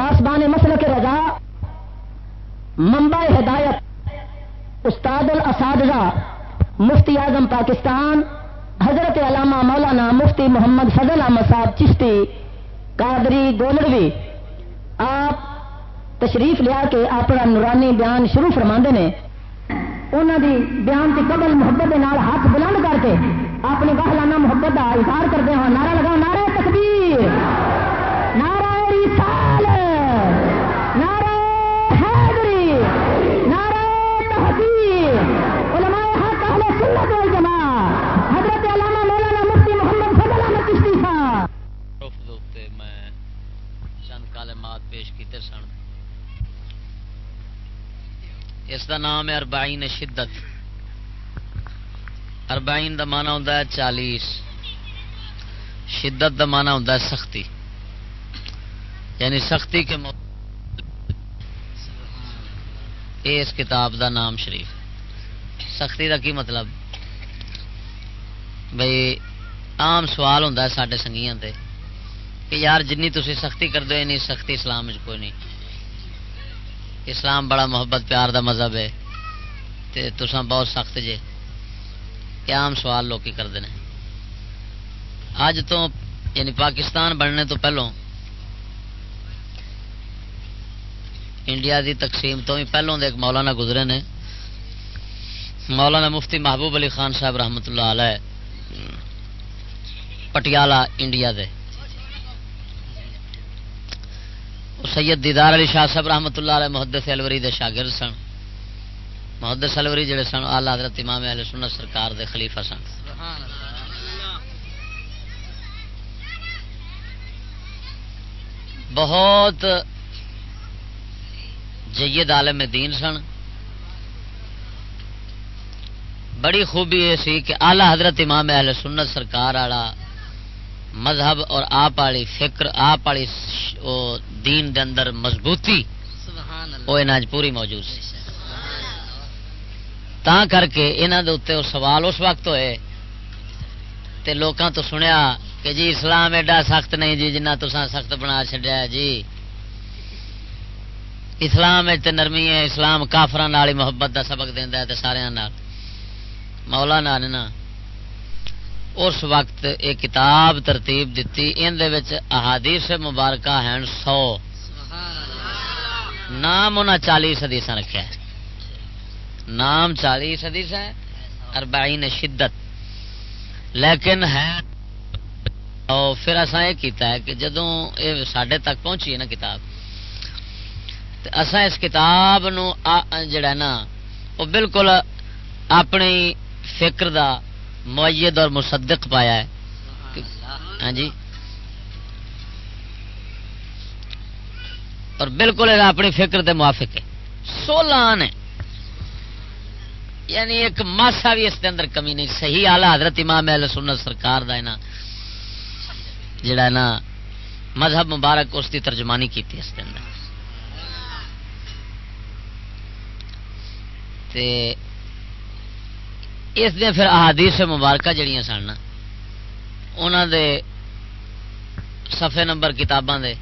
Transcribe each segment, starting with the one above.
پاسبان مسل کے رضا ممبئی ہدایت، استاد الاساتذہ، مفتی اعظم پاکستان، حضرت علامہ مولانا مفتی محمد فضل احمد صاحب چشتی، قادری گولروی آپ تشریف لیا کے اپنا نورانی بیان شروع فرما نے۔ انہوں دی بیان کی قبل محبت کے ہاتھ بلند کر کے اپنی گاہلانہ محبت کا اظہار کرتے ہیں نعرہ لگاؤ، نعرہ تکبیر۔ کالمات سن۔ اس دا نام ہے اربعین شدت۔ اربعین دا مانا ہوتا ہے چالیس۔ شدت دا مانا ہوتا ہے سختی۔ یعنی سختی کے موقع اس کتاب دا نام شریف۔ سختی دا کی مطلب؟ بھائی عام سوال ہوتا ہے سارے سنگیاں تے۔ کہ یار جنی تھی سختی کر دو نہیں، سختی اسلام کوئی نہیں۔ اسلام بڑا محبت، پیار دا مذہب ہے۔ تے تساں بہت سخت جے۔ کیا عام سوال لوگ کرتے ہیں اج تو یعنی پاکستان بننے تو پہلوں، انڈیا دی تقسیم تو ہی پہلوں دے ایک مولانا گزرے نے۔ مولانا مفتی محبوب علی خان صاحب رحمت اللہ علیہ، پٹیالہ، انڈیا دے۔ سید دیدار علی شاہ صاحب رحمت اللہ علیہ محدث الوری دے شاگرد سن۔ محدث الوری جڑے سن آلہ حضرت امام علیہ سنت سرکار دے خلیفہ سن۔ بہت جید عالم دین سن۔ بڑی خوبی یہ سی کہ آلہ حضرت امام اہل سنت سرکار والا مذہب اور آپ والی فکر آپ والی دین دے اندر مضبوطی وہ پوری موجود سی۔ تا کر کے یہاں دے سوال اس وقت ہوئے تے لوکاں تو سنیا کہ جی اسلام ایڈا سخت نہیں جی جنہ تو سخت بنا چڈیا جی۔ اسلام نرمی ہے اسلام کافران محبت دا سبق دینا ہے سارے مولا نال۔ نا اس وقت ایک کتاب ترتیب دیتی ان احادیث مبارکہ ہیں سو۔ نام انہیں چالیس حدیث رکھا ہے نام چالیس حدیث ہے اربعین شدت۔ لیکن ہے، اور پھر اصا یہ کیتا ہے کہ جدو یہ سڈے تک پہنچی ہے نا کتاب اسا اس کتاب نو جڑا نا، وہ بالکل اپنی فکر دا معید اور مصدق پایا ہے۔ ہاں جی۔ اور بالکل اپنی فکر دے موافق ہے۔ سولہ آن ہے یعنی ایک ماسا بھی اس دے اندر کمی نہیں۔ صحیح آلہ حضرت امام اہل سنت سرکار دا نا۔ جڑا نا، مذہب مبارک اس کی ترجمانی کی تھی اس کے اندر۔ تے اس دن پھر احادیث مبارکہ جڑیاں سن انہوں دے صفحے نمبر کتاباں دے۔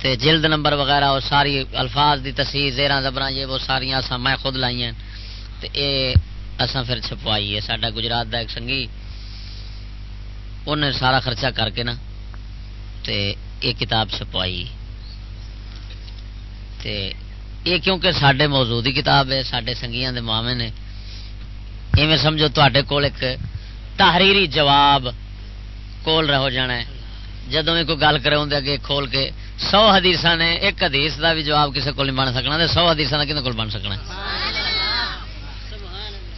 تے جلد نمبر وغیرہ وہ ساری الفاظ دی تصحیح زیرہ زبراں، یہ وہ ساری اساں میں خود لائی ہیں۔ تے اے اساں پھر چھپوائی ہے، ساڈا گجرات دا ایک سنگی انہیں سارا خرچہ کر کے نا، تے یہ کتاب چھپوائی۔ تے یہ کیونکہ سڈے موضوع کتاب ہے سڈے سنگیاں دے معامے نے ایویں سمجھو تے کول ایک تحریری جواب کول رہو جانا ہے۔ جدو بھی کوئی گل کرے اندر اگے کھول کے سو حدیث نے ایک حدیث دا بھی جواب کسی کو نہیں بن سکنا سو حدیث کا کھنے کو بن سکنا؟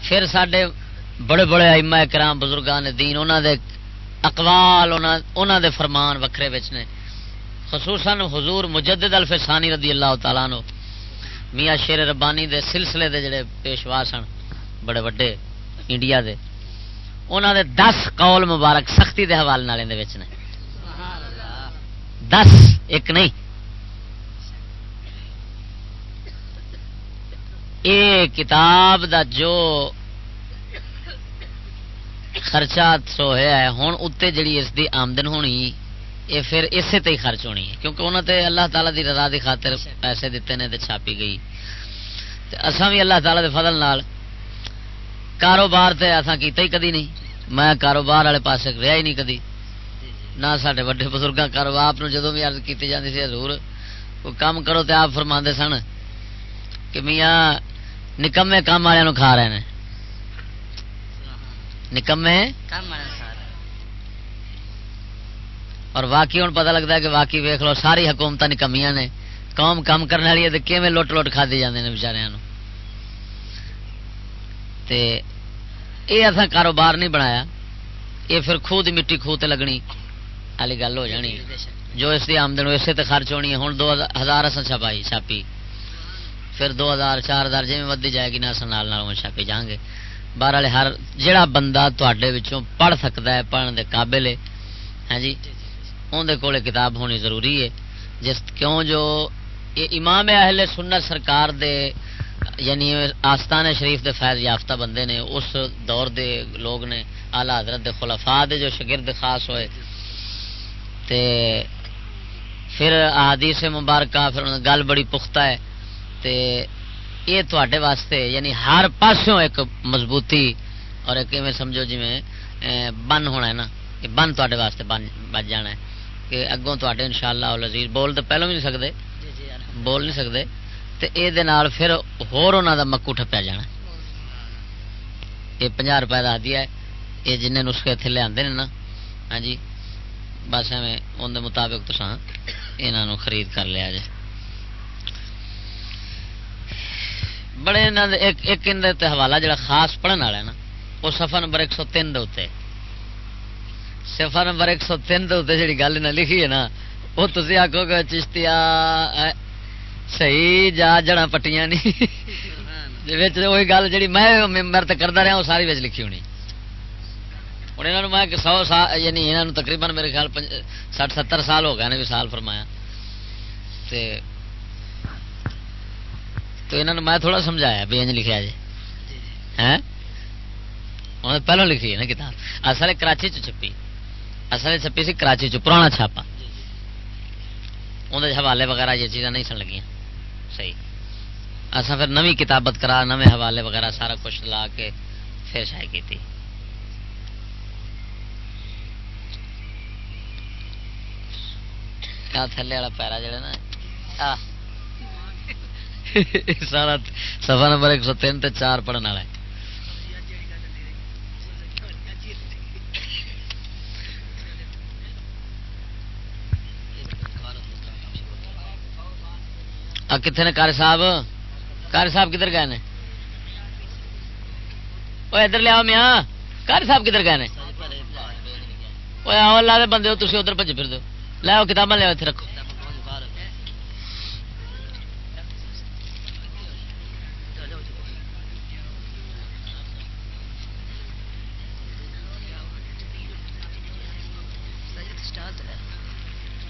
پھر سڈے بڑے بڑے ایما کرام بزرگان نے دین انہوں دے اقوال انہوں دے فرمان وکھرے بچ نے۔ خصوصاً حضور مجدد الفسانی رضی اللہ تعالیٰ نو میاں شیر ربانی دے سلسلے دے جڑے پیشوا سن بڑے وڈے انڈیا دے۔ انہوں دے دس قول مبارک سختی دے حوالے نے۔ دس، ایک نہیں۔ اے کتاب دا جو خرچہ سو ہے ہوں اتنے جڑی اس دی آمدن ہونی یہ پھر اسے تے ہی خرچ ہونی ہے۔ کیونکہ انہوں تے اللہ تعالیٰ دی رضا دی خاطر پیسے دیتے نے تے چھاپی گئی۔ تے اساں بھی اللہ تعالیٰ دے فضل نال کاروبار تے اساں کیتا ہی کدی نہیں۔ میں کاروبار والے پاسے رہا ہی نہیں کدی۔ نہ سارے وڈے بزرگاں کاروبار آپ جدو بھی عرض کیتی جاندی سی حضور کوئی کام کرو تے آپ فرماندے سن کہ میاں نکمے کام والے کھا رہے ہیں نکمے اور واقعی ہوں پتا لگتا ہے کہ واقعی ویخ لو ساری حکومت نکمیاں نے۔ قوم کام کرنے والی ہے کیون لٹ لٹ کھا دی جاتے ہیں بچارے یہ اصا کاروبار نہیں بنایا یہ پھر خوہ دی مٹی خوہ تے لگنی والی گل ہو جانی۔ جو اس کی آمدن، اسے تے خرچ ہونی ہے۔ ہوں دو ہزار اصل چھپائی چھاپی۔ پھر دو ہزار، چار ہزار جی ودی جائے گی نہ اصل نال چھاپی جان گے۔ باہر والے ہر جڑا بندہ تے پڑھ سکتا ہے پڑھنے کے قابل ہے ہاں جی؟ اندر کول کتاب ہونی ضروری ہے۔ جس کیوں جو یہ امام اہل سنت سرکار دے یعنی آستان شریف دے فیض یافتہ بندے نے اس دور دے لوگ نے آلہ حضرت دے خلفاء دے جو شگرد خاص ہوئے۔ تے پھر احادیث مبارکہ پھر گل بڑی پختہ ہے۔ تے یہ تے واسطے یعنی ہر پاسوں ایک مضبوطی اور ایک سمجھو جی میں بن ہونا ہے نا۔ کہ بن تے واسطے بن بچ جانا ہے۔ کہ اگوں تے ان شاء اللہ لذیذ بول تو پہلو بھی نہیں سکتے جی، جی، بول نہیں سکتے تو یہ پھر ہوا مکو ٹپیا جانا یہ پناہ روپئے کا دیا ہے۔ یہ جن نسخے اتنے لیا نا۔ ہاں جی۔ بس ایویں اندر مطابق تو یہاں خرید کر لیا جائے۔ بڑے ایک حوالہ جڑا خاص پڑھنے والا ہے نا، وہ سفر نمبر ایک سو تین دے سفر نمبر ایک سو تین جی گل نہ لکھی ہے نا، وہ تھی آکو گے چشتیا صحیح جا جڑا پٹیاں نہیں وہی گل جی میں مرت کرتا رہا وہ ساری بچ لکھی ہونی ہوں یہاں میں سو سال یعنی یہاں تقریباً میرے خیال سٹھ ستر سال ہو گئے بھی سال فرمایا تو نے میں تھوڑا سمجھایا بھی انج لکھا جی انہوں نے پہلو لکھی ہے نا کتاب اصل کراچی چ چھپی اصل چھپی سی کراچی چ پرانا چھاپا اندر حوالے وغیرہ یہ چیزاں نہیں سن لگی صحیح۔ اصا پھر نوی کتابت کرا نویں حوالے وغیرہ سارا کچھ لا کے پھر شائع کی تھی تھلے والا پیرا جڑا نا سارا سفا نمبر ایک سو تین چار پڑھنے والا کتنے نے کار صاحب؟ کار صاحب کدھر گئے نے؟ وہ ادھر لیا میاں۔ کار صاحب کدھر گئے نے؟ وہ آؤ لا دے بندے تھی ادھر بجے پھر دو۔ لو کتاباں لیا اتنے رکھو۔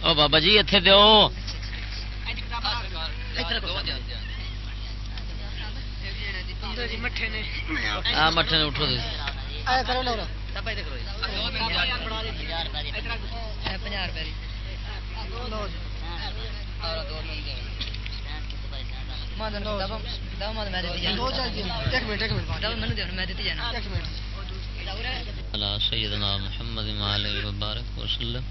او بابا جی اتنے دو مٹھے اٹھو سیدنا محمد مبارک وسلم۔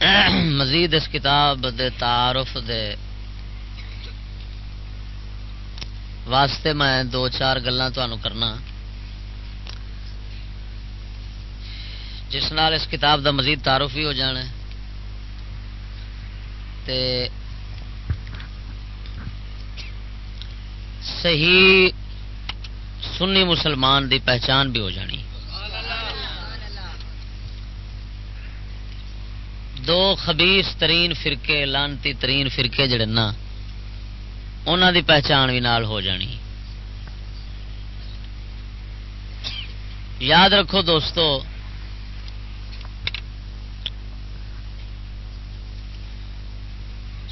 مزید اس کتاب دے تعارف دے واسطے میں دو چار گلان کرنا۔ جس نال اس کتاب دا مزید تعارف ہی ہو جانا تے صحیح سنی مسلمان دی پہچان بھی ہو جانی۔ دو خبیس ترین فرقے، لانتی ترین فرقے جڑے نا انہوں دی پہچان بھی نال ہو جانی۔ یاد رکھو دوستو،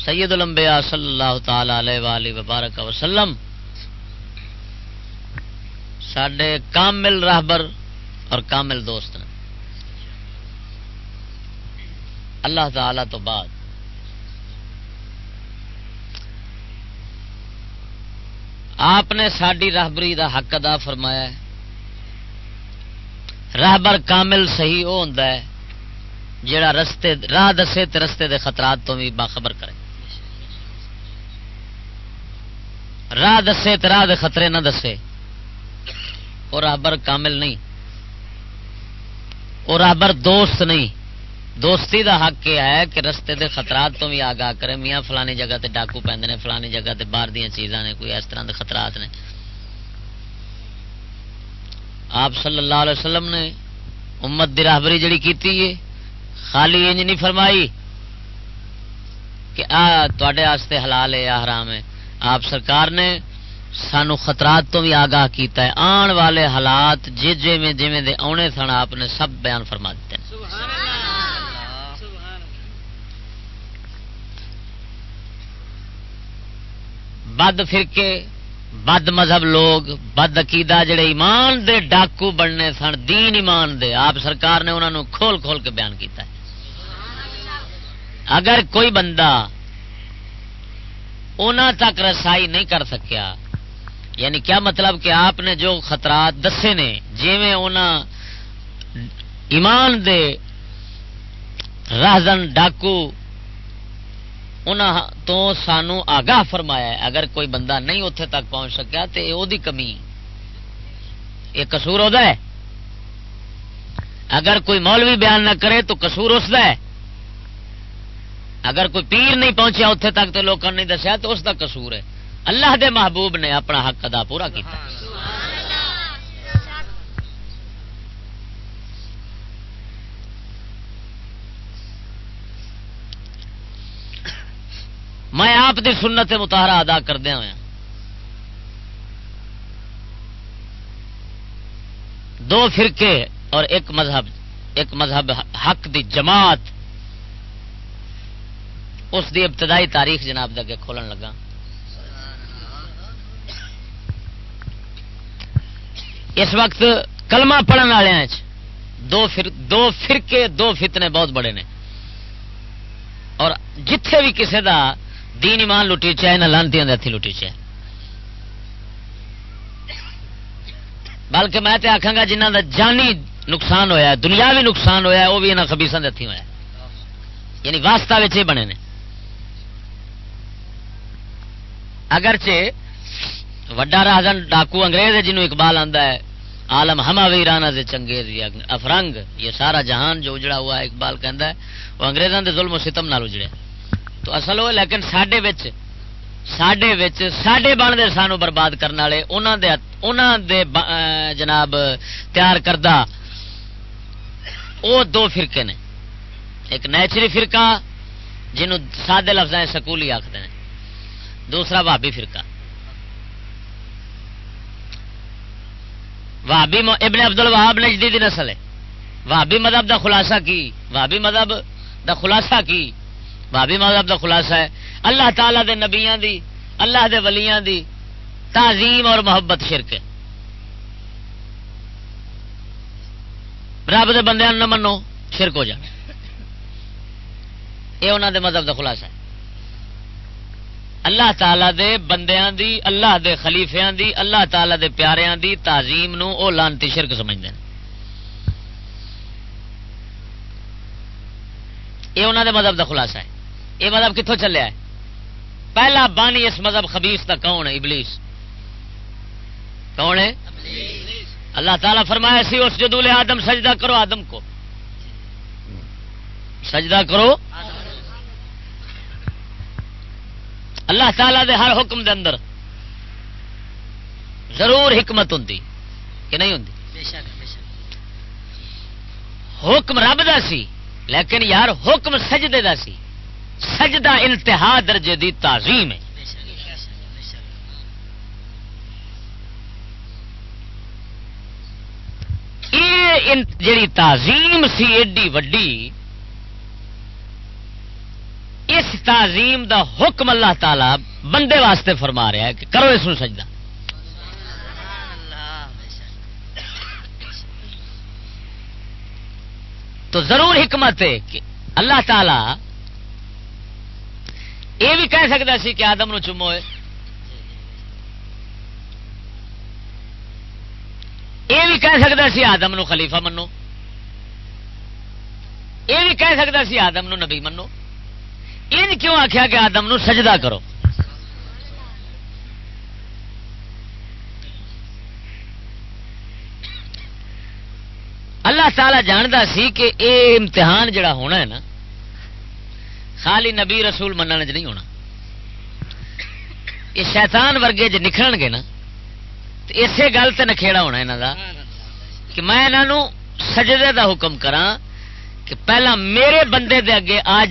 سید الانبیاء صلی اللہ تعالی علیہ وآلہ وبارک وسلم سڈے کامل راہبر اور کامل دوست نے۔ اللہ تعالی تو بعد۔ آپ نے ساری راہبری دا حق ادا فرمایا ہے۔ راہبر کامل صحیح وہ ہوں جڑا رستے، راہ دسے تے رستے دے خطرات تو بھی باخبر کرے۔ راہ دسے تے راہ دے خطرے نہ دسے۔ وہ راہبر کامل نہیں۔ وہ راہبر دوست نہیں۔ دوستی دا حق یہ ہے کہ رستے دے خطرات تو بھی آگاہ کرے۔ میاں فلانی جگہ تے ڈاکو پہ فلانی جگہ تے باہر دیا چیزاں نے، کوئی اس طرح دے خطرات نے۔ آپ صلی اللہ علیہ وسلم نے امت دی راہبری جڑی کیتی ہے، خالی انج نہیں فرمائی کہ آ تے حلال ہے یا حرام ہے۔ آپ سرکار نے سانو خطرات تو بھی آگاہ کیتا ہے۔ آن والے حالات جی جی میں جی دے آنے سن، آپ نے سب بیان فرما دیتے ہیں۔ سبحان اللہ۔ بد فرقے، بد مذہب لوگ، بد عقیدہ جڑے ایمان دے ڈاکو بننے سن، دین ایمان دے، آپ سرکار نے انہوں کھول کھول کے بیان کیتا ہے۔ اگر کوئی بندہ تک رسائی نہیں کر سکیا یعنی کیا مطلب کہ آپ نے جو خطرات دسے نے جی ایمان دے راہزن ڈاکو تو سانو آگاہ فرمایا ہے۔ اگر کوئی بندہ نہیں اتے تک پہنچ سکیا تو یہ دی کمی۔ یہ کسور ہوتا ہے۔ اگر کوئی مولوی بیان نہ کرے تو کسور اس ہے۔ اگر کوئی پیر نہیں پہنچیا اتنے تک تو لوگوں نے دسیا تو اس کا کسور ہے۔ اللہ دے محبوب نے اپنا حق ادا پورا کیا میں آپ کی سنت متحرا ادا کردیا ہوا دو فرقے اور ایک مذہب ایک مذہب حق دی جماعت۔ اس دی ابتدائی تاریخ جناب دے کھولن لگا۔ اس وقت کلمہ پڑھن والے دو فر، دو فرقے، دو فتنے بہت بڑے نے۔ اور جتھے بھی کسی دا دین ایمان لٹی چاہے، نہ لانتی ہاتھی لٹی چاہے۔ بلکہ میں آخا گا جنہ دا جانی نقصان ہویا ہے دنیا بھی نقصان ہویا ہے، وہ بھی یہاں خبیسوں کے ہاتھی ہوا یعنی واسطہ ہی بنے نے۔ اگرچہ وڈا راجن ڈاکو انگریز ہے، جنہوں اقبال آتا ہے آلم ہما ویرانا سے چنگے افرنگ، یہ سارا جہان جو اجڑا ہوا ہے، اقبال کہہ وہ انگریزوں کے ظلم و ستم نال اجڑے۔ تو اصل وہ لیکن سڈے سڈے سڈے بنتے سانو برباد کرنے والے انہوں دے جناب تیار کردہ وہ دو فرقے نے ایک نیچری فرقہ جنہوں سادے لفظ سکولی آخر ہیں دوسرا بھابی فرقہ وابی ابن ابد الوہاب نجدی دی نسل ہے وابی مذہب دا خلاصہ کی وابی مذہب دا خلاصہ کی وابی مذہب دا خلاصہ ہے۔ اللہ تعالی دے نبیاں دی، اللہ دے ولیاں دی تعظیم اور محبت شرک ہے۔ رب دے بندے نہ منو، شرک ہو جائے یہ انہوں دے مذہب دا خلاصہ ہے۔ اللہ تعالی دے بندیاں دی، اللہ دے خلیفیاں دی، اللہ تعالی دے پیاریاں دی تعظیم نو او لانتی شرک سمجھتے ہیں۔ یہ انہوں دے مذہب دا خلاصہ ہے۔ یہ مذہب کتوں چلیا ہے پہلا بانی اس مذہب خبیس کا کون ہے؟ ابلیس۔ کون ہے؟ اللہ تعالیٰ فرمایا سی، اس جدول آدم سجدہ کرو، آدم کو۔ سجدہ کرو۔ اللہ تعالی دے ہر حکم دے اندر ضرور حکمت ہوں کہ نہیں ہوں حکم رب دا سی، لیکن یار حکم سجدے دا سی۔ سجدہ انتہا درجے دی تعظیم ہے۔ جیڑی تعظیم سی ایڈی وڈی، اس تعظیم دا حکم اللہ تعالی بندے واسطے فرما رہا ہے کہ کرو اس سجدہ۔ تو ضرور حکمت ہے کہ اللہ تعالی یہ بھی کہہ سکتا سی کہ آدم نو چومو یہ بھی کہہ سکتا سی آدم نو خلیفہ منو۔ یہ بھی کہہ سکتا سی آدم نو نبی منو۔ ان کیوں آخیا کہ آدم نو سجدہ کرو؟ اللہ تعالی جانتا سی کہ اے امتحان جڑا ہونا ہے نا خالی نبی رسول من چ نہیں ہونا۔ یہ شیطان ورگے جی نکل گے نا تو اسی گل سے نکھےڑا ہونا یہاں کا کہ میں یہاں سجدے دا حکم کرا کہ پہلا میرے بندے دے اگے آج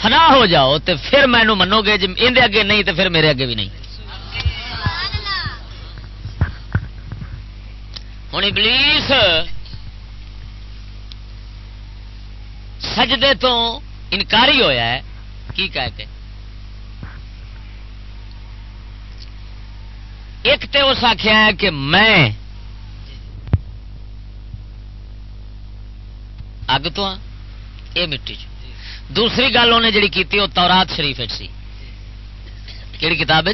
فنا ہو جاؤ تو پھر مینو منو گے جی اندر اگے نہیں تو پھر میرے اگے بھی نہیں۔ ہوں ابلیس سجدے تو انکاری ہویا ہے کی کہہ کے ایک تو اس آخیا ہے کہ میں اگ تو ہاں یہ مٹی چ۔ دوسری گل انہیں جڑی کی وہ تورات شریف سی۔ کہڑی کتاب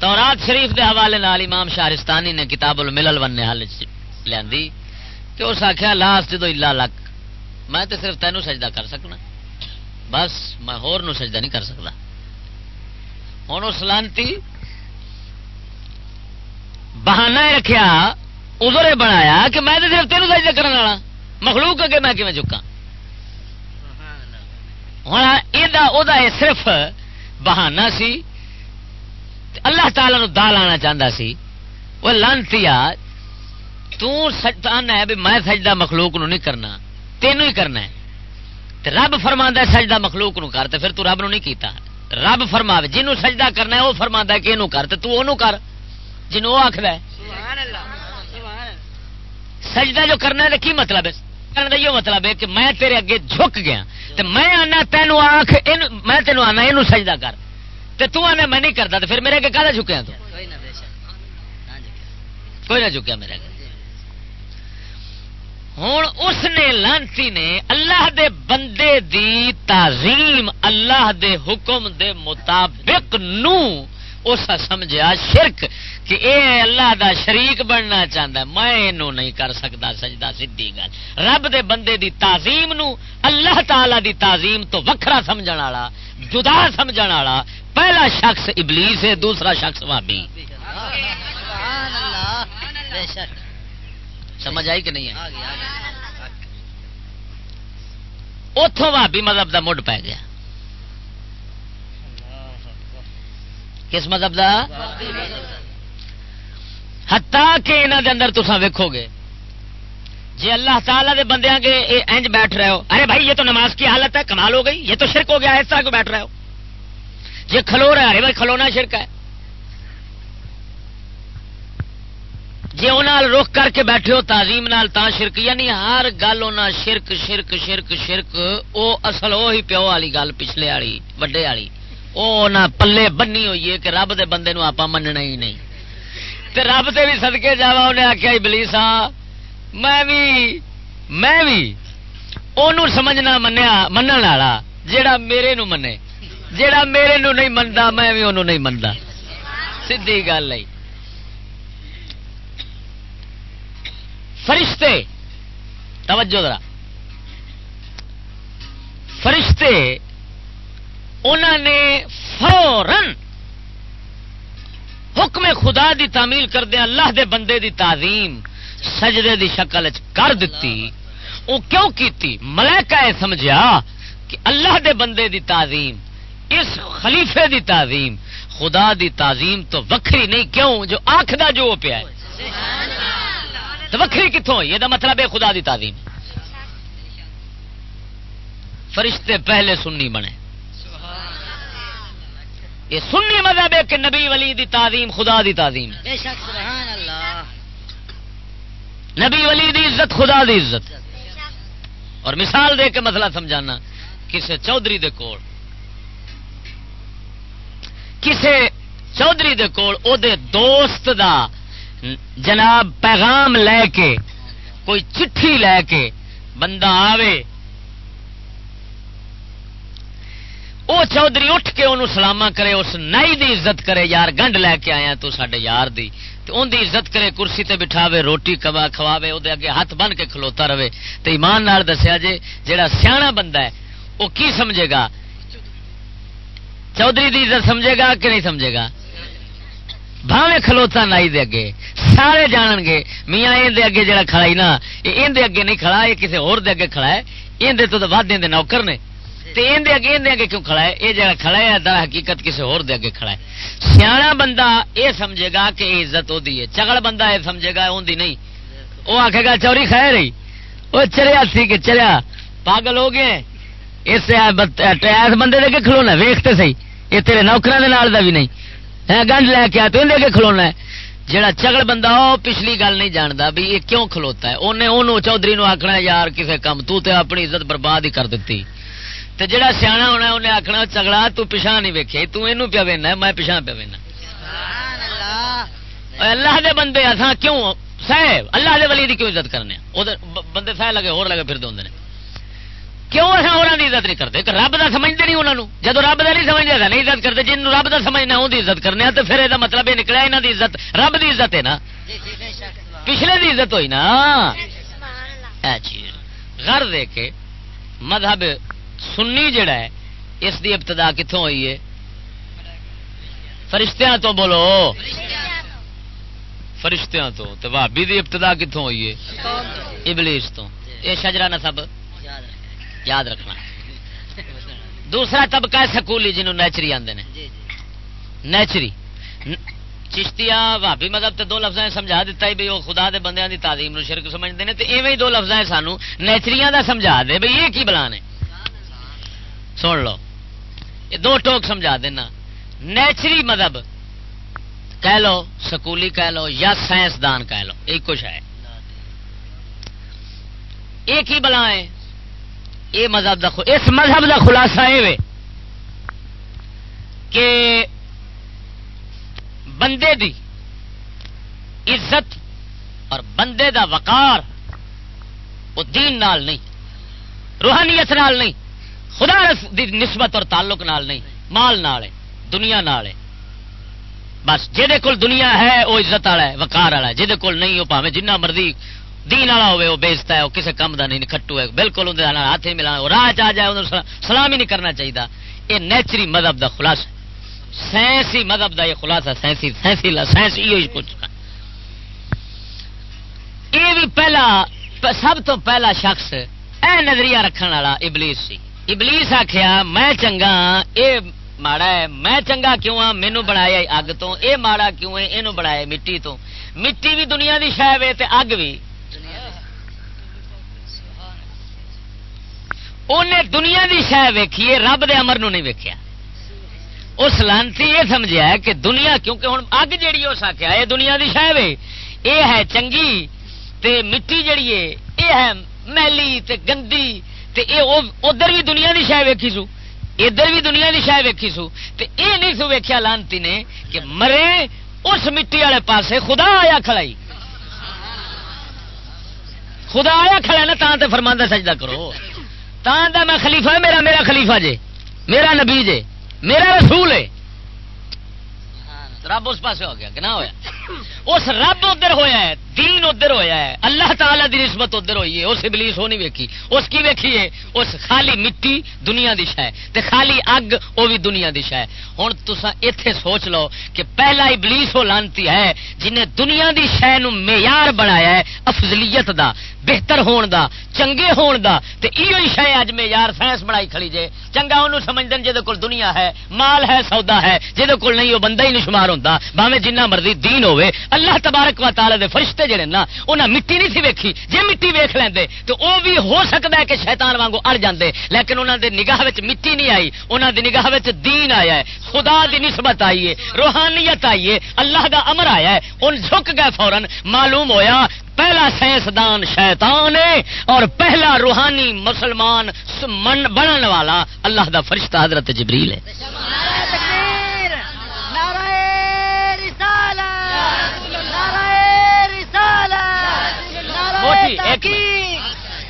تورات شریف دے حوالے نال امام شہرستانی نے کتاب الملل ون حال لیا کہ اس آخیا لاسٹ جدو الا لک۔ میں تو صرف تینوں سجدہ کر سکنا۔ بس میں ہور نو سجدہ نہیں کر سکتا۔ ہوں اس لانتی بہانا رکھیا ادھر بنایا کہ میں تو صرف تینوں سجدہ کرنے والا، مخلوق اگے میں کیون چکا ہوں یہ صرف بہانا سی اللہ تعالی نو دا لانا چاہتا سی۔ وہ لانتی آ ہے بھی میں سجدہ مخلوق نو نہیں کرنا، تینوں ہی کرنا ہے۔ رب فرما سجدہ مخلوق نو کر پھر تو رب نو نہیں کیتا۔ رب فرما جنوں سجدہ کرنا ہے وہ فرما کہ یہ کر تو کر۔ جنوں وہ آخر سجدہ جو کرنا ہے کی مطلب ہے؟ یہ مطلب ہے کہ میں تیرے اگے جھک گیا۔ تو میں آنا تینوں آخ میں تینوں آنا یہ سجدہ کر۔ تو آنا میں نہیں کرتا تو پھر میرے اگے کہا چکیا تو؟ کوئی نہ چکیا میرے اگے۔ ہوں اس نے لانسی نے اللہ دے بندے دی تعظیم اللہ دے حکم دے مطابق نو اس سمجھا شرک کہ اے اللہ دا شریک بننا چاہتا ہے، میں یہ نہیں کر سکتا سجدہ سیدھی گل۔ رب دے بندے دی تعظیم نو، اللہ تعالی دی تعظیم تو وکھرا سمجھ والا، جدا سمجھ والا۔ پہلا شخص ابلیس ہے، دوسرا شخص وابی سمجھ آئی کہ نہیں ہے اتوں بھابی مذہب کا مڈ پی گیا۔ کس مذہب کا ہتا کہ یہاں کے اندر تصا ویکو گے۔ جی اللہ تعالیٰ دے بندے کے انج بیٹھ رہے ہو، ارے بھائی، یہ تو نماز کی حالت ہے، کمال ہو گئی، یہ تو شرک ہو گیا اس طرح کو بیٹھ رہے ہو؟ جی کھلو رہے ارے بھائی، کھلونا شرک ہے۔ جی وہ رخ کر کے بیٹھے ہو، تعظیم نال تا شرک یعنی ہر گل شرک شرک شرک شرک، او اصل وہی پیو والی گل پچھلے والی، وڈے والی۔ وہ پلے بنی ہوئی ہے کہ رب دے بندے نو آپ مننا ہی نہیں۔ تے رب سے بھی سدکے جا انہیں آخیا بلیسا میں بھی میں بھی انہوں سمجھنا منیا من والا، جیڑا میرے نو منے، جیڑا میرے نو نہیں منتا میں بھی انہوں نہیں منتا سی گل ہے۔ فرشتے، توجہ ذرا۔ فرشتے انہوں نے فورن حکم خدا دی تعمیل کردیا اللہ دے بندے دی تعظیم، سجدے دی شکل کر دیتی وہ کیوں کیتی؟ ملیکا سمجھا کہ اللہ دے بندے دی تعظیم، اس خلیفے دی تعظیم، خدا دی تعظیم تو وکری نہیں، کیوں؟ جو آخر جو پیا ہے۔ تو وکری کتوں یہ مطلب ہے خدا دی تعظیم۔ فرشتے پہلے سننی بنے۔ یہ سننی مذہب ہے کہ نبی ولی دی تعظیم خدا دی تعظیم۔ نبی ولی دی عزت خدا دی عزت۔ اور مثال دے کے مسئلہ سمجھانا کسے چودھری دے کول کسے چودھری دے کول او دے دوست دا جناب پیغام لے کے، کوئی چٹھی لے کے بندہ آوے وہ چودھری اٹھ کے انہوں سلاما کرے، اس نائی دی عزت کرے، یار گنڈ لے کے آیا تو سڈے یار دی ان دی عزت کرے، کرسی تے بٹھاوے، روٹی کبا کھواوے وہ اگے ہاتھ بن کے کھلوتا رہے۔ تو ایمان نال دسیا جے جہاں سیاح بندہ ہے وہ کی سمجھے گا؟ چودھری دی عزت سمجھے گا کہ نہیں سمجھے گا؟ بھاوے کھلوتا نائی دے اگے، سارے جان گے، میاں یہ اگے جڑا کھڑا ہی نا، یہ اگے نہیں کھڑا، یہ کسی اور دے اگے کھڑا ہے یہ تو ود نوکر نے۔ اندے اگے اندے اگے کیوں کھڑا ہے؟ یہ جڑا کھڑا ہے در حقیقت کسی اور دے اگے کھڑا ہے۔ سیاح بندہ یہ سمجھے گا کہ یہ عزت وہ ہے چگڑ بندہ یہ سمجھے گا اندی نہیں۔ وہ آخے گا، چوری خیر رہی وہ چلیا سی کہ چلیا، پاگل ہو گئے۔ اس بندے دے کے کھلونا، ویختے سی یہ تیرے نوکرا دا بھی نہیں۔ گنڈ لے کے آ تو کے کھلونا ہے جہاں چگڑ بندہ وہ پچھلی گل نہیں جانتا بھی یہ کیوں کھلوتا ہے انہیں انہوں چودھری نو آخنا یار کسے کام تو تے اپنی عزت برباد ہی کر دیتی تو جڑا سیا ہونا انہیں آخنا چگڑا تو پچھا نہیں ویکے تینوں پیا وینا میں پچھا پیا وینا اللہ دے بندے اصا کیوں سہ اللہ دے ولی دی کیوں عزت کرنے بندے سہ لگے ہور لگے پھر دے کیوں اصا ہاں اور عزت نہیں کرتے؟ رب کا سمجھتے نہیں انہوں جب رب کا نہیں سمجھتے نہیں عزت کرتے جن رب کا سمجھنا وہ عزت کرنے تو پھر یہ مطلب یہ نکلا یہاں کی عزت۔ رب کی عزت ہے نا۔ پچھلے کی عزت ہوئی نا۔ گھر جی۔ دے کے مذہب سنی جڑا ہے، اس دی ابتدا کتوں ہوئی ہے؟ فرشتیاں تو بولو۔ فرشتیاں تو بھابی دی ابتدا کتوں ہوئی ہے؟ ابلیس تو۔ یہ شجرا نسب یاد رکھنا۔ دوسرا طبقہ ہے سکولی جنہوں نیچری آتے ہیں نیچری۔ چشتیا بھابی مذہب تے دو لفظ سمجھا دیتا ہے بھائی وہ خدا دے بندیاں دی تعظیم نو شرک سمجھتے ہیں تو ایویں دو لفظ سانو نیچریاں دا سمجھا دے۔ بھائی یہ کی بلا نے؟ سن لو۔ یہ دو ٹوک سمجھا دینا۔ نیچری مذہب کہہ لو سکولی کہہ لو یا سائنسدان کہہ لو ایک کچھ ہے۔ ایک ہی بلا ہے یہ مذہب دا اس مذہب دا خلاصہ یہ کہ بندے دی عزت اور بندے دا وقار وہ دین نال نہیں، روحانیت نال نہیں، خدا دی نسبت اور تعلق نال نہیں، مال نال ہے، دنیا نال ہے۔ بس جہد کول دنیا ہے، وہ عزت والا ہے وکار والا ہے۔ جہد کول نہیں، وہ پاوے جنہ مرضی دین والا ہوے وہ بیچتا ہے، وہ کسی کم کا نہیں کٹو ہے، بالکل اندر ہاتھ ہی ملا راہ چ جائے، انہوں سلام ہی نہیں کرنا چاہیے یہ نیچری مذہب کا خلاصہ سائنسی مذہب کا یہ خلاصہ، سائنسی سائنسی سائنس یہ کچھ یہ بھی پہلا سب تو پہلا شخص اے نظریہ رکھنے والا ابلیس سی۔ ابلیس آخیا میں چنگا ہاں، اے ماڑا ہے، میں چنگا کیوں ہاں؟ مینو بنایا اگ تو۔ اے ماڑا کیوں ہے؟ یہ بنایا مٹی تو۔ مٹی بھی دنیا کی شہ ہے اگ بھی۔ انہیں دنیا کی شہ ویکھی رب دے امر نو نہیں ویکیا اس لانتی یہ سمجھا کہ دنیا، کیونکہ ہوں اگ جیڑی اس آخیا یہ دنیا کی شہ وے۔ یہ ہے چنگی تے مٹی جیڑی ہے، یہ ہے میلی تے گندی تے اے ادھر بھی دنیا کی شہ ویکھی سو۔ ادھر بھی دنیا کی شہ ویکھی سو۔ تے اے نہیں سو ویکیا لانتی نے کہ مرے، اس مٹی والے پاسے خدا آیا کھڑائی خدا آیا کھڑا نا تا تے فرماندہ سجدہ کرو۔ تا میں خلیفہ میرا میرا خلیفہ جے میرا نبی جے میرا رسول ہے۔ رب اس پاس ہو گیا کہ نہ ہوا اس رب ادھر ہویا ہے، دین ادھر ہویا ہے، اللہ تعالی دی نسبت ادھر ہوئی ہے، اس ابلیس ہو نہیں ویکھی۔ اس کی ویکھی ہے؟ اس خالی مٹی دنیا دی شہ تے خالی اگ وہ بھی دنیا دی شہ ہوں تسا اتے سوچ لو کہ پہلا ابلیس ہو لانتی ہے، جنہیں دنیا دی شہ نو معیار بنایا ہے، افضلیت دا، بہتر ہون دا، چنگے ہون دا، تے ایو ہی شے اج میں یار سائنس بڑائی کھڑی جے۔ چنگا انہوں سمجھ دن جے کول دنیا ہے، مال ہے، سودا ہے، جے کول نہیں وہ بندہ ہی نہیں شمار ہوندا، باویں جنہ مرضی دین ہوے اللہ تبارک و تعالی دے فرشتے جڑے نا، انہاں مٹی نہیں سی ویکھی۔ جے مٹی ویکھ لیندے، تو او بھی ہو سکدا ہے کہ شیطان وانگو اڑ جاندے۔ لیکن انہاں دے نگاہ وچ مٹی نہیں آئی، انہاں دی نگاہ وچ دین آیا ہے۔ خدا دی نسبت آئی ہے، روحانیت آئی ہے، اللہ دا امر آیا ہے۔ ان جھک گئے فورن معلوم ہویا، پہلا سائنسدان شیطان ہے اور پہلا روحانی مسلمان بنن والا اللہ دا فرشتہ حضرت جبریل ہے۔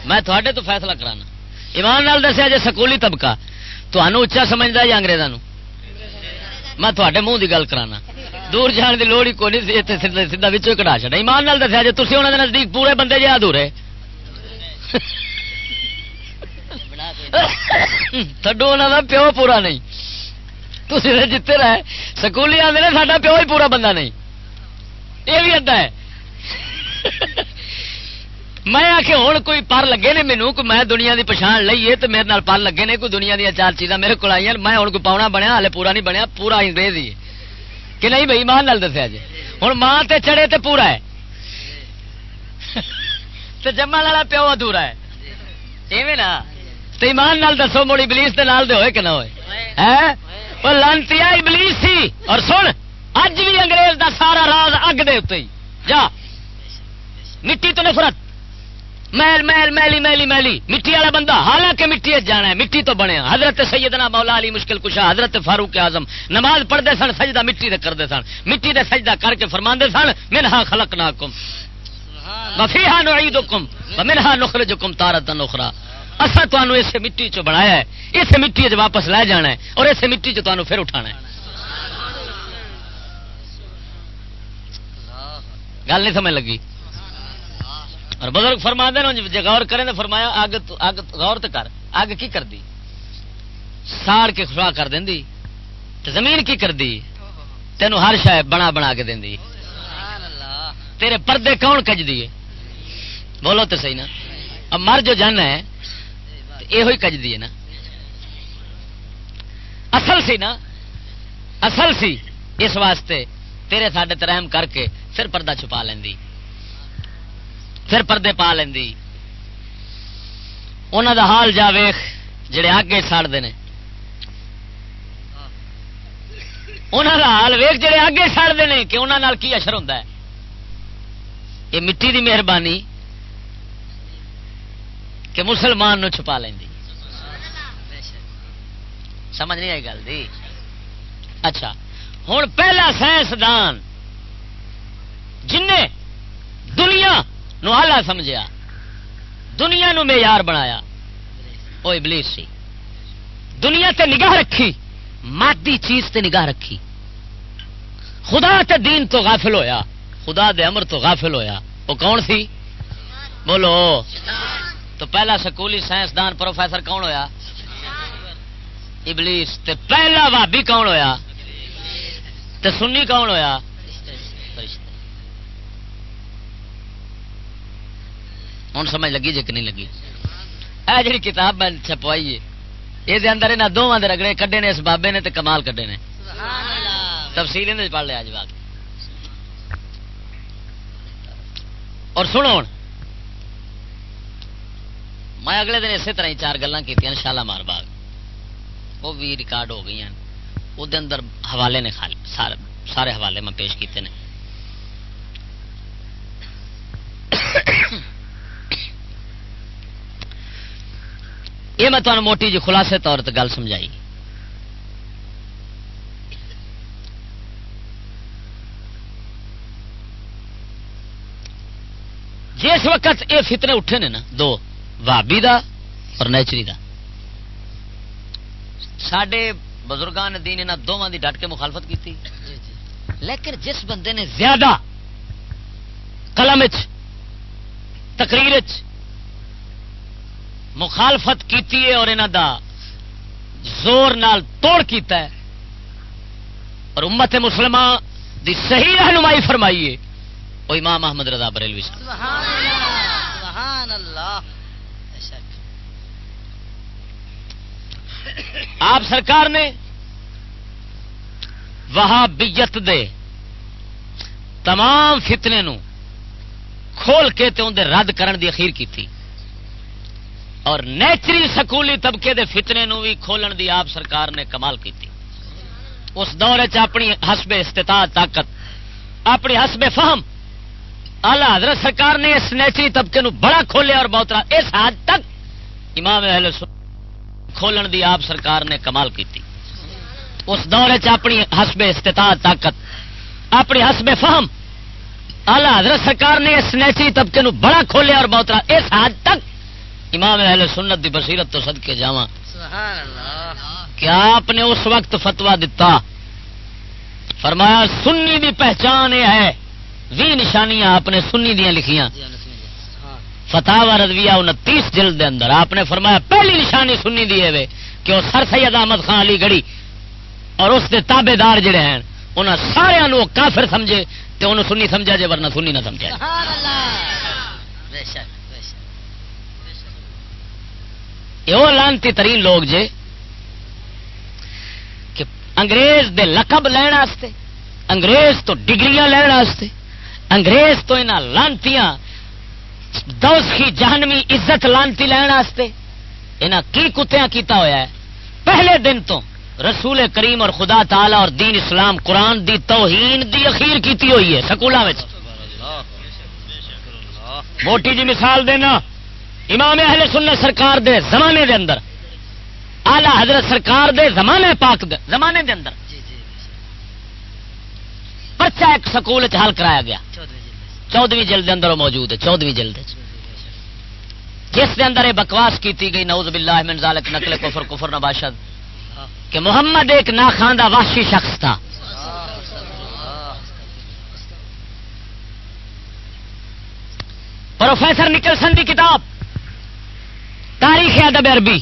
میں تھوڑے تو فیصلہ کرانا۔ ایمان نال دسیا جی سکولی طبقہ تمہوں اچا سمجھتا یا انگریزوں میں تھوڑے منہ کی گل کرانا۔ دور جان کی لوڑ ہی کوئی نہیں سیدا بچوں کٹا چڑا ایمان نال دسیا جی تھی انہوں کے نزدیک پورے بندے جی ادھورے تھڈو انہوں کا پیو پورا نہیں۔ تھی جیتے رہے سکولی آدھے ساڈا پیو ہی پورا بندہ نہیں۔ یہ بھی ادا ہے۔ میں آ کے ہوں کوئی پر لگے نے مینو کو میں دنیا کی پچھان لئیے تو میرے نال پر لگے نے، کوئی دنیا دیا چار چیزاں میرے کو آئی میں ہوں کوئی پاؤنا بنیا، ہالے پورا نہیں بنیا، پورا انگریز ہی کہ نہیں بھائی ماں نال دسیا جی۔ ہوں ماں تے چڑے تے پورا ہے۔ تو جمع والا پیو ادھورا ہے۔ ایویں نا؟ تو ایمان نال دسو مڑی بلیس دے نال دے ہوئے کہ نہ ہوئے؟ وہ لانتی ابلیس سی اور سن، اج بھی انگریز دا سارا راز اگ دے جا۔ مٹی تو نفرت۔ میل میل میلی میلی میلی مٹی والا بندہ حالانکہ مٹی جانا ہے۔ مٹی تو بنیا حضرت سیدنا مولا علی مشکل کشا حضرت فاروق اعظم نماز پڑھتے سن سجدہ مٹی دے کرتے سن۔ مٹی دے سجدہ کر کے فرما سن منہا خلق نہ کم وفیحا نعید کم منہا نخر جو کم تارت نخرا اصا تمہیں اسے مٹی چ بنایا ہے۔ اسے مٹی چ واپس لے جانا ہے اور اسے مٹی چ پھر اٹھانا ہے۔ گل نہیں سمجھ لگی۔ اور بزرگ فرما دے جی غور کریں تو فرمایا اگ اگ غور تو کر۔ اگ کی کر دی ساڑ کے خوا کر دیں زمین کی کر دی تینوں ہر شاید بنا بنا کے دیں تیرے پردے کون کج دیے بولو تو صحیح نا۔ اب مر جو جانا ہے یہ کج دیے نا۔ اصل سی نا۔ اصل سی۔ اس واسطے تیرے ساڈے ترحم کر کے پھر پردہ چھپا لینی پھر پردے پا لینی انہوں دا حال جا ویخ جڑے آگے سڑتے ہیں انہوں دا حال ویخ جڑے آگے سڑتے ہیں کہ انہوں کی اثر ہوتا ہے۔ یہ مٹی دی مہربانی کہ مسلمان نو چھپا لینی سمجھ نہیں آئی گل دی؟ اچھا ہوں پہلا سائنسدان جن دنیا نو آلہ سمجھا دنیا نو معیار بنایا۔ وہ ابلیس سی۔ دنیا تے نگاہ رکھی، مادی چیز تے نگاہ رکھی۔ خدا تے دین تو غافل ہویا۔ خدا دے امر تو غافل ہویا۔ وہ کون سی؟ بولو۔ تو پہلا سکولی سائنسدان پروفیسر کون ہویا؟ ابلیس۔ تے پہلا بھابی کون ہویا؟ تے سنی کون ہویا؟ ہوں سمجھ لگی جی کہ نہیں لگی؟ اے جی کتاب میں چھپوائی ہے، یہ اندر یہاں دونوں کے رگڑے کڈے نے، اس بابے نے کمال کڈے نے۔ تفصیل پڑھ لیا جب اور سنو میں اگلے دن اسی طرح ہی چار گلیں کی شالا مار باغ۔ وہ بھی ریکارڈ ہو گئی ہیں۔ وہ اندر حوالے نے سارے سارے حوالے میں پیش کیتے ہیں یہ میں تمہیں موٹی جی خلاصے طور پہ گل سمجھائی۔ جس وقت یہ فتنے اٹھے نے نا، دو بھابی دا اور نیچری دا۔ سڈے بزرگان دین یہاں دونوں کی ڈٹ کے مخالفت کی لیکن جس بندے نے زیادہ قلم تقریر مخالفت کیتی ہے اور انہوں دا زور نال توڑ کیتا ہے۔ اور امت مسلمان دی صحیح رہنمائی فرمائی ہے وہ امام محمد رضا بریلوی اللہ۔ آپ سرکار نے وہاں بیت دے تمام فتنے نو کھول کے تے اندر رد کرن دی اخیر کی تھی اور نیچری سکولی طبقے دے فتنے نو بھی کھولن دی آپ سرکار نے کمال کی اس دور اپنی حسب استطاعت، طاقت، اپنی حسب فہم۔ آلہ حضرت سرکار نے اس نیچری طبقے نو بڑا کھولیا اور بہت اس حد تک امام اہل کھولن دی آپ سرکار نے کمال کی اس دور اپنی حسب استطاعت، طاقت، اپنی حسب فہم۔ آلہ حضرت سرکار نے اس نیچری طبقے نو بڑا کھولیا اور بہت اس حد تک امام اہل سنت دی بصیرت تو صدقے جاواں۔ کیا آپ نے اس وقت فتوا دتا؟ فرمایا سنی دی پہچان یہ ہے۔ بھی نشانیاں آپ نے سنی دیا لکھیاں۔ فتح رضویہ انتیس جلد دے اندر۔ آپ نے فرمایا پہلی نشانی سنی دی ہے کہ وہ سر سید احمد خان علی گڑھی اور اس دے تابے دار جڑے ہیں انہوں سارے کافر سمجھے تو انہوں سنی سمجھا جے ورنہ سنی نہ سمجھا یہ لانتی ترین لوگ جے کہ انگریز دے لقب لین واسطے، انگریز تو ڈگریاں لین واسطے، انگریز تو انہاں لانتیاں، دوس کی جہنمی عزت لانتی لین واسطے۔ انہاں کی کتیاں کیتا ہویا ہے؟ پہلے دن تو رسول کریم اور خدا تعالی اور دین اسلام قرآن دی توہین دی اخیر کیتی ہوئی ہے سکولوں موٹی جی مثال دینا۔ امام اہل سنت سرکار دے زمانے دے اندر آلہ حضرت سرکار دے زمانے پاک دے زمانے دے اندر۔ پرچہ ایک سکول حل کرایا گیا۔ چودویں جلد۔ اندر وہ موجود ہے چودویں جلد جس دے اندر یہ بکواس کی گئی نوز باللہ من ذالک نقل کفر کفر نباشد کہ محمد ایک ناخاندہ واشی شخص تھا۔ پروفیسر نکلسن کی کتاب۔ تاریخ ادب عربی،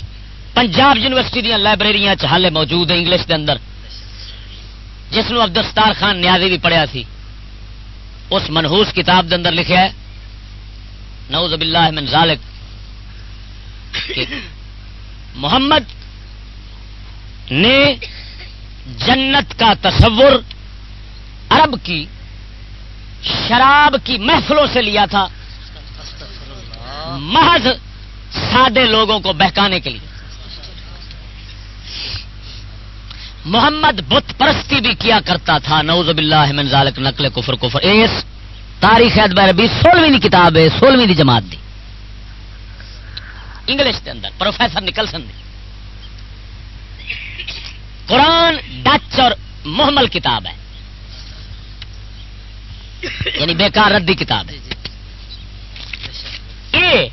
پنجاب یونیورسٹی دیا لائبریریاں حالے موجود ہیں انگلش کے اندر۔ جس کو عبدالستار خان نیازی بھی پڑھیا سی۔ اس منہوس کتاب دے اندر لکھا ہے، نعوذ باللہ من ذالک محمد نے جنت کا تصور عرب کی، شراب کی محفلوں سے لیا تھا۔ محض سادے لوگوں کو بہکانے کے لیے۔ محمد بت پرستی بھی کیا کرتا تھا۔ نوز باللہ من ذالک نقل کفر کفر۔ اس تاریخ ادبر بھی سولہویں کتاب ہے، سولہویں دی جماعت دی۔ انگلش کے اندر، پروفیسر نکلسن دی۔ قرآن، ڈچ اور محمل کتاب ہے۔ یعنی بیکار ردی کتاب ہے۔ یہ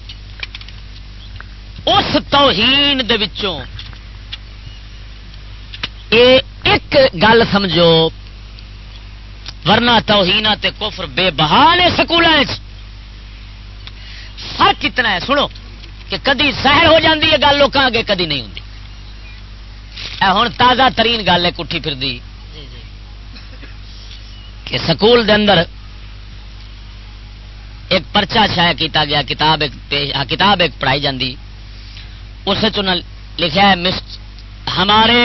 اس توہین دے وچوں اے ایک گل سمجھو ورنہ توہین تے کفر بے بہان سکول فرق کتنا ہے سنو کہ کدی سہر ہو جاتی ہے گل لوگ اگے کدی نہیں ہوں ہوں تازہ ترین گل ہے کٹھی پھر دی۔ کہ سکول دے اندر ایک پرچا شاید کیتا گیا کتاب ایک کتاب ایک پڑھائی جاندی۔ اس لکھا ہے ہمارے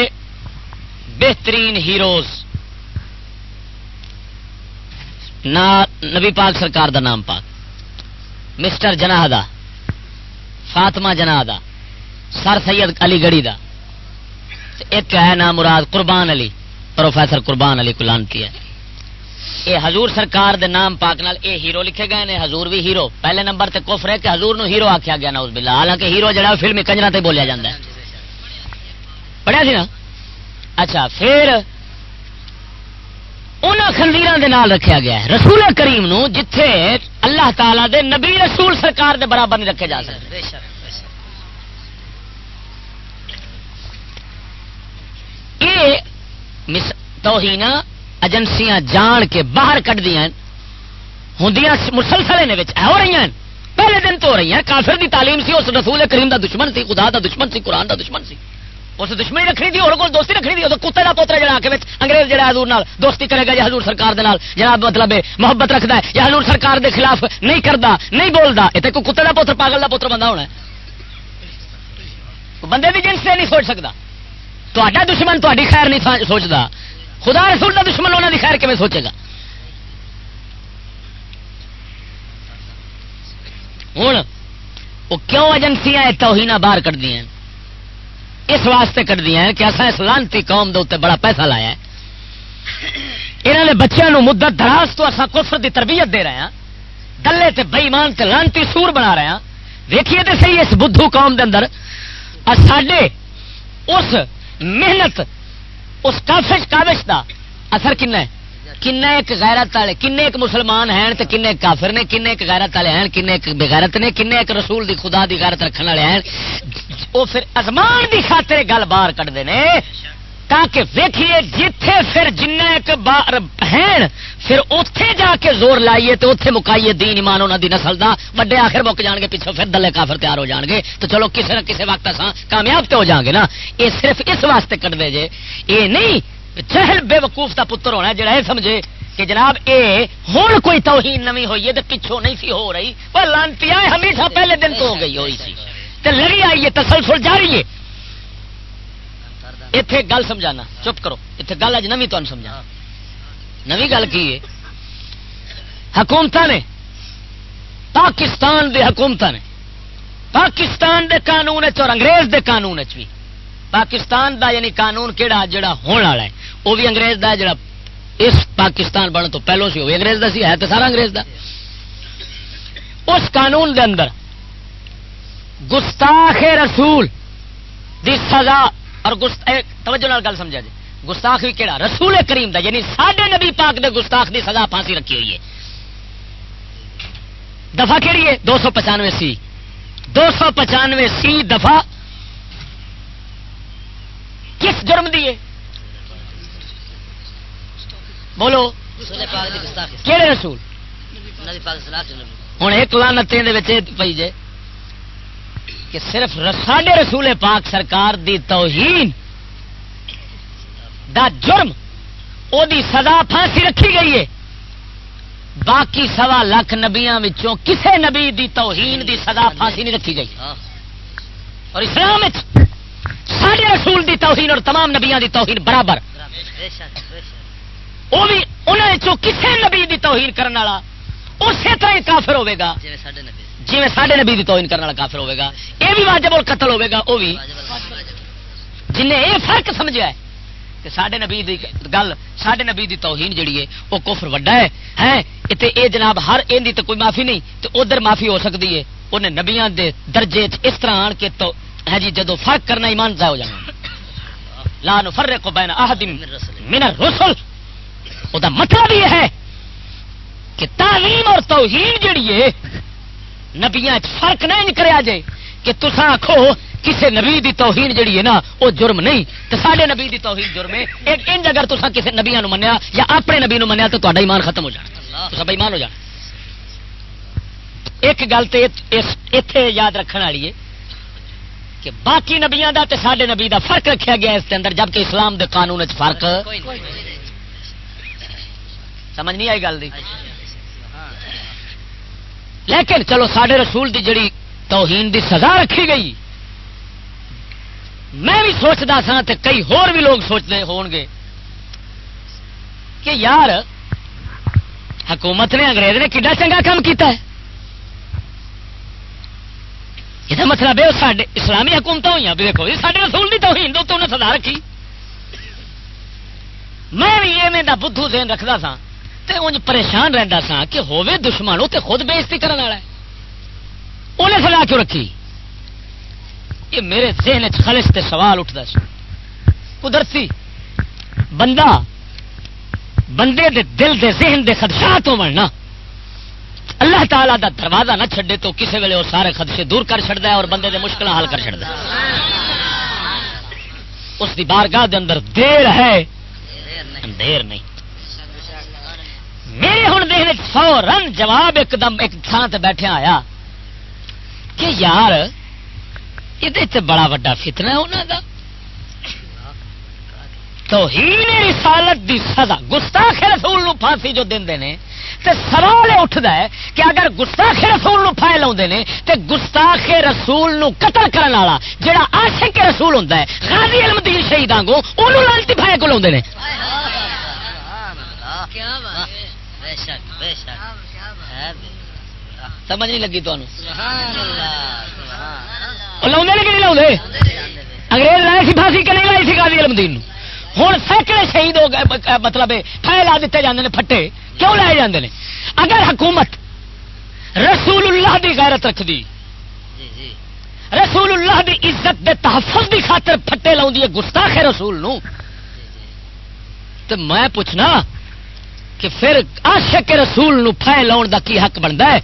بہترین ہیروز۔ نبی پاک سرکار دا نام پاک۔ مسٹر جناح دا فاطمہ جناح دا سر سید علی گڑھی دا۔ ایک ہے نام مراد قربان علی، پروفیسر قربان علی کلانتی ہے۔ یہ حضور سرکار دے نام پاک نال اے ہیرو لکھے گئے نے، حضور بھی ہیرو۔ پہلے نمبر تے کفر ہے کہ حضور نو ہیرو آخیا گیا نوز باللہ۔ حالانکہ ہیرو جڑا فلمی کنجرا تے بولیا جاتا ہے۔ پڑھیا سی نا؟ اچھا پھر ان خندیر نال رکھا گیا ہے۔ رسول کریم نو جتھے اللہ تعالی دے نبی رسول سرکار دے برابر نہیں رکھے جا سکتے۔ یہ توہین ایجنسیاں جان کے باہر کٹ دیا ہوں مسلسل ہو رہی ہیں۔ پہلے دن تو ہو رہی ہیں۔ کافر دی تعلیم سی، اس رسول کریم دا دشمن سی، خدا دا دشمن سی، قرآن دا دشمن سی۔ اس دشمنی رکھنی تھی، اور کوئی دوستی رکھنی تھی۔ کتے کا پوترا جڑا کے انگریز جڑا حضور نال، دوستی کرے گا یا حضور سرکار دے نال۔ جناب مطلب محبت رکھتا ہے، یا حضور سرکار دے خلاف نہیں کرتا نہیں بولتا یہ کوئی کتے کا پوتر، پاگل کا پوتر بندہ ہونا ہے۔ بندے بھی جنس سے نہیں سوچ سکتا تا دشمن تاری خیر نہیں سوچتا خدا رسول کا دشمن انہوں کی خیر کیون سوچے گا؟ ہوں وہ کیوں ایجنسیاں توہین باہر کٹ دیا اس واسطے کٹ دیا کہ اصا اس لانتی قوم دے اتنے بڑا پیسہ لایا ہے۔ یہاں نے بچوں مدت دراز تو اصا کفر دی تربیت دے رہے ہیں۔ دلے تے بئیمان تے لانتی سور بنا رہے ہیں۔ دیکھیے تو صحیح اس بدھو قوم دے اندر۔ ساڈے اس محنت اس کافش کابش کا اثر کن ہے؟ کن ایک غیرت والے کن ایک مسلمان ہیں تے کن ایک کافر نے کن ایک غیرت والے ہیں کن ایک بغیرت نے کن ایک رسول دی خدا دی غیرت رکھنے والے ہیں۔ وہ پھر ازمان دی خاطر گل باہر کٹتے ہیں تاکہ ویکھیے جتھے پھر جن بار ہیں پھر اتے جا کے زور لائیے تو اتے مکائیے دین ایمان انہوں دی نسل دا، وڈے آخر مک جان گے پیچھے پھر دلے کافر تیار ہو جان گے۔ تو چلو کسی نہ کسی وقت اصا کامیاب تو ہو جان گے نا۔ یہ صرف اس واسطے کٹ دے جے، یہ نہیں، چہل بے وقوف کا پتر ہونا جڑا یہ سمجھے کہ جناب اے ہوں کوئی توہین نمی ہوئی ہے تو پچھوں نہیں سی ہو رہی۔ پر لانتی ہمیشہ پہلے دن تو ہو گئی ہوئی سی۔ تے لڑی آئی ہے، تسلسل جاری ہے۔ اتے گل سمجھانا چپ کرو اتنے گل اج نمی تمہیں سمجھا نوی گل کی ہے حکومت نے پاکستان دے حکومت نے پاکستان دے قانون اور انگریز دے قانون بھی پاکستان دا یعنی قانون کہڑا جڑا ہونے والا ہے وہ بھی انگریز دا جڑا اس پاکستان بننے تو پہلو سی وہ انگریز دا سی ہے تو سارا انگریز دا اس قانون دے اندر گستاخ رسول دی سزا اور توجہ نال گل سمجھا جی۔ گستاخ بھی کہڑا رسول کریم دا یعنی ساڈے نبی پاک دے گستاخ دی سزا پھانسی رکھی ہوئی ہے۔ دفعہ کہڑی ہے؟ دو سو پچانوے سی۔ دو سو پچانوے سی دفعہ کس جرم دیے بولو۔ کہڑے رسول؟ ہوں ایک لانت پی جے۔ کہ صرف ساڈے رسول پاک سرکار دی توہین دا جرم، او دی سزا پھانسی رکھی گئی ہے۔ باقی سوا لاکھ نبیا کسے نبی دی توہین دی سزا پھانسی نہیں رکھی گئی۔ اور اسلام سارے رسول دی توہین اور تمام نبیا دی توہین برابر۔ وہ بھی انہوں کسے نبی دی توہین کرنے والا، اسی طرح کافر ہوے گا۔ جی جی سارے نبی دی توہین کرنے والا کافر ہوے گا، یہ بھی واجب اور قتل ہوے گا، وہ بھی۔ جن نے یہ فرق سمجھا ہے کہ سڈے نبی دی گل سڈے نبی دی توہین جڑی ہے، وہ کفر وڈا ہے۔ ہے اے جناب، ہر ان تو کوئی معافی نہیں تو ادھر معافی ہو سکتی ہے۔ انہیں نبیاں دے درجے اس طرح آن کے تو ہے جی جدو فرق کرنا ایمان ضائع ہو جانا۔ لا نفرق بین احد من الرسل۔ او دا مطلب یہ ہے کہ تعلیم اور توہین جڑی ہے نبیاں فرق نہیں کریا جائے کہ تسا آخو کسی نبی دی توہین جڑی ہے نا وہ جرم نہیں۔ تو سارے نبی دی توہین جرم ہے۔ ایک انج اگر تسا کسی نبیا منیا یا اپنے نبی نو منیا تو تا ایمان ختم ہو جانا۔ تو ایمان ہو جانا۔ ایک گل تو اتے یاد رکھنے والی ہے کہ باقی نبیا دا تے سڈے نبی دا فرق رکھا گیا اس کے اندر جبکہ اسلام دے قانون فرق۔ سمجھ نہیں آئی گل دی؟ لیکن چلو سڈے رسول دی جڑی توہین دی سزا رکھی گئی، میں بھی سوچتا سا تے کئی ہور بھی لوگ سوچتے ہون گے کہ یار، حکومت نے انگریز نے کڈا چنگا کام کیتا ہے؟ یہ مطلب ہے سارے اسلامی حکومت ہوئی دیکھو، یہ سارے رسول کی توہین دو تو انہیں سزا رکھی۔ میں بھی یہ بدھو ذہن رکھتا سا انج پریشان رہتا سا کہ ہوے دشمن وہ خود بےزتی کرنے والا ہے۔ انہیں سزا کیوں رکھی؟ یہ میرے ذہن خلش تے سوال اٹھتا سا قدرتی بندہ بندے دے دل دے ذہن دے خدشات ہو مرنا۔ اللہ تعالیٰ دا دروازہ نہ چھڈے تو کسی ویلے وہ سارے خدشے دور کر چڑتا ہے اور بندے دے مشکل حل کر چڑتا اس دی بارگاہ دے اندر دیر ہے۔ دیر نہیں۔ میرے ہوں دیکھنے فورن جواب ایک دم ایک تھان سے بیٹھے آیا کہ یار یہ بڑا وا فتنا ہے انہوں کا تو ہی رسالت دی سزا گستاخ رسول نو پھانسی جو دے تے سوال اٹھتا ہے کہ اگر گستاخ رسول نو پھائے لاؤ نے تے گستاخ رسول نو قتل کرنے والا جڑا عاشق رسول ہوتا ہے غازی المدین شہید آنگو انہوں لانتی پھائے کو لاؤ نے۔ سمجھ نہیں لگی تمہیں لاؤ کہ نہیں لاؤ انگریز لائے سی پھانسی کہ نہیں لائی سی غازی المدین ہوں سینکڑے شہید ہو گئے مطلب لا دیتے جاتے ہیں پھٹے۔ کیوں لائے جاتے ہیں اگر حکومت رسول اللہ دی غیرت رکھ دی رسول اللہ دی عزت دے تحفظ دی خاطر پھٹے لاؤں گستاخ رسول نو۔ تو میں پوچھنا کہ پھر عاشق رسول نو پھائے لاؤن دا کی حق بنتا ہے؟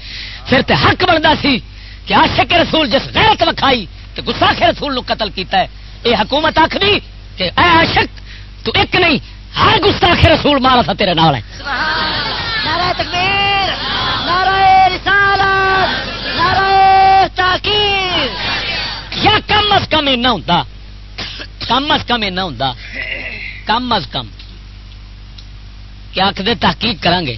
پھر تے حق بنتا سی کہ عاشق رسول جس غیرت وکھائی تو گساخ رسول نو قتل کیتا ہے۔ یہ حکومت آخری کہ اے عاشق تو ایک نہیں ہر گستاخ رسول مارا تھا تیرے نال ہے۔ نعرہ تکبیر نعرہ رسالت نعرہ تاکیر یا کم از کم اینا ہوں کم از کم اینا ہوں کم از کم۔ کیا آخر تحقیق کریں گے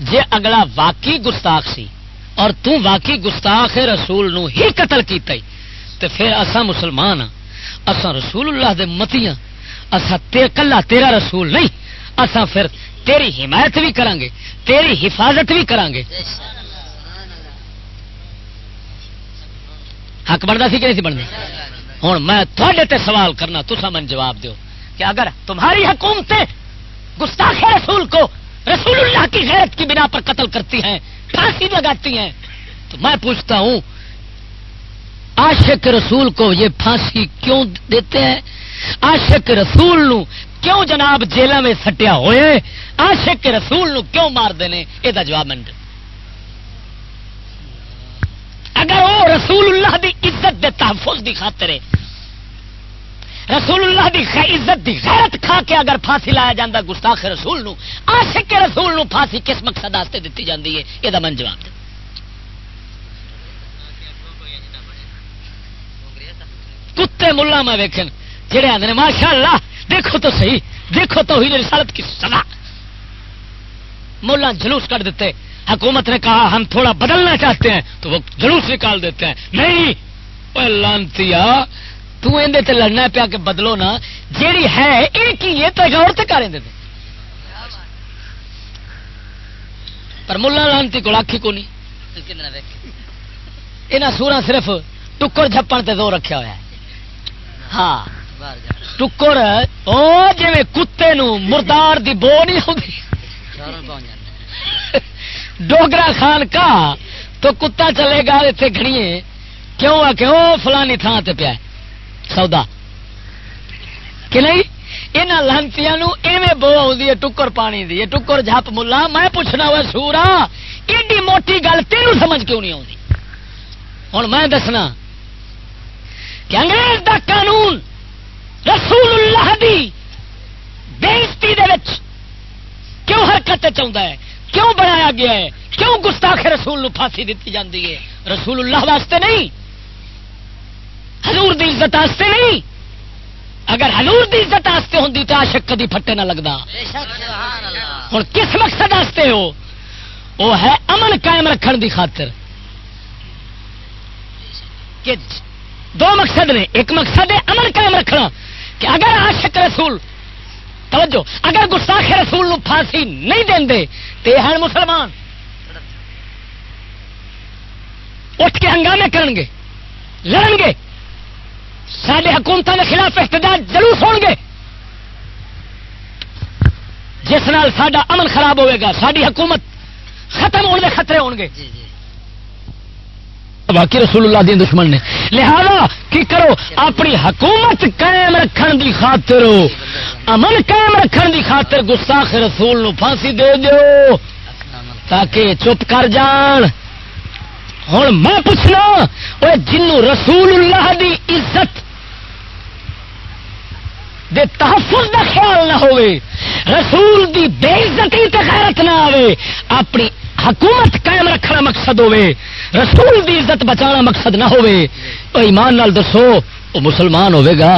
جے اگلا واقعی گستاخ سی اور تو واقعی گستاخ رسول نو ہی قتل کیتا ہی تو پھر اسا مسلمان ہاں۔ اسا رسول اللہ دے متی ہاں۔ اسا تے کلا تیرا رسول نہیں اسا پھر تیری حمایت بھی کریں گے تیری حفاظت بھی کریں گے حق بنتا سی کہ نہیں بننا ہوں میں تے سوال کرنا تسا من جواب دیو کہ اگر تمہاری حکومتیں گستاخ رسول کو رسول اللہ کی غیرت کی بنا پر قتل کرتی ہیں، پھانسی لگاتی ہیں۔ تو میں پوچھتا ہوں، عاشق رسول کو یہ پھانسی کیوں دیتے ہیں؟ عاشق رسول نو کیوں جناب جیل میں سٹیا ہوئے عاشق رسول نو کیوں مار دینے؟ یہ جواب من اگر وہ رسول اللہ دی عزت دے تحفظ دی خاطر ہے رسول اللہ دی عزت دی غیرت کھا کے اگر پھانسی لایا جاتا گستاخ رسول نو، عاشق رسول نو پھانسی کس مقصد واسطے دیتی جاتی ہے؟ یہ من جواب دے۔ کتے ملا میں ویکن جہے آدھے ماشاء اللہ دیکھو تو صحیح، دیکھو تو ہی رسالت کی سزا۔ ملا جلوس کر دیتے، حکومت نے کہا، ہم تھوڑا بدلنا چاہتے ہیں، تو وہ جلوس نکال دیتے ہیں۔ نہیں لانتی تو اندے تے لڑنا پیا کہ بدلو نا، جیڑی ہے ایک ہی یہ تو غور تے کریں دے پر ملا لانتی کو آخی کو نہیں یہاں سورا صرف ٹکر جھپن تے زور رکھا ہوا ہے۔ ہاں۔ ٹکر او جی کتے نو مردار دی بو نہیں ہوتی ڈوگرا خان کا تو کتا چلے گا اتنے کھڑیے کیوں؟ آ کے وہ فلانی تھان تے پیا سودا کہ نہیں یہاں لانتی ایویں بو آئی ہے ٹکر پانی دی ٹکر جپ ملا میں پوچھنا ہوا سورا ایڈی موٹی گل تینوں سمجھ کیوں نہیں آتی ہوں میں دسنا کہ انگریز دا قانون رسول اللہ دی بےزتی کیوں حرکت چاہتا ہے کیوں بنایا گیا ہے کیوں گستاخ رسول نو پھانسی دیتی جاتی ہے رسول اللہ واسطے نہیں حضور دی عزت واسطے نہیں۔ اگر حضور دی عزت واسطے ہوں تو عاشق کدی پھٹے نہ لگتا ہوں کس مقصد واسطے ہو؟ وہ ہے امن قائم رکھن دی خاطر۔ کہ دو مقصد نے۔ ایک مقصد ہے امن قائم رکھنا۔ کہ اگر عاشق رسول، توجہ، اگر گستاخ رسول نو پھانسی نہیں دیں دے تو یہ ہیں مسلمان۔ اٹھ کے ہنگامے کرن گے لڑن گے سارے حکومتوں کے خلاف احتجاج ضرور ہو گے جس نال سڈا امن خراب ہوئے گا ساری حکومت ختم ہونے کے خطرے ہو گے جی، جی۔ باقی رسول اللہ دین دشمن نے۔ لہذا کی کرو؟ اپنی حکومت قائم رکھن دی خاطر۔ امن قائم رکھن دی خاطر گستاخ رسول نو پھانسی دے دیو۔ تاکہ چپ کر جان۔ ہوں میں پوچھنا وہ جنوں رسول اللہ دی عزت دے تحفظ دا خیال نہ ہوئے، رسول دی بے عزتی تے غیرت نہ آئے اپنی حکومت قائم رکھنا مقصد ہوے رسول دی عزت بچانا مقصد نہ ہوے تو ایمان نال دسو وہ مسلمان ہوے گا۔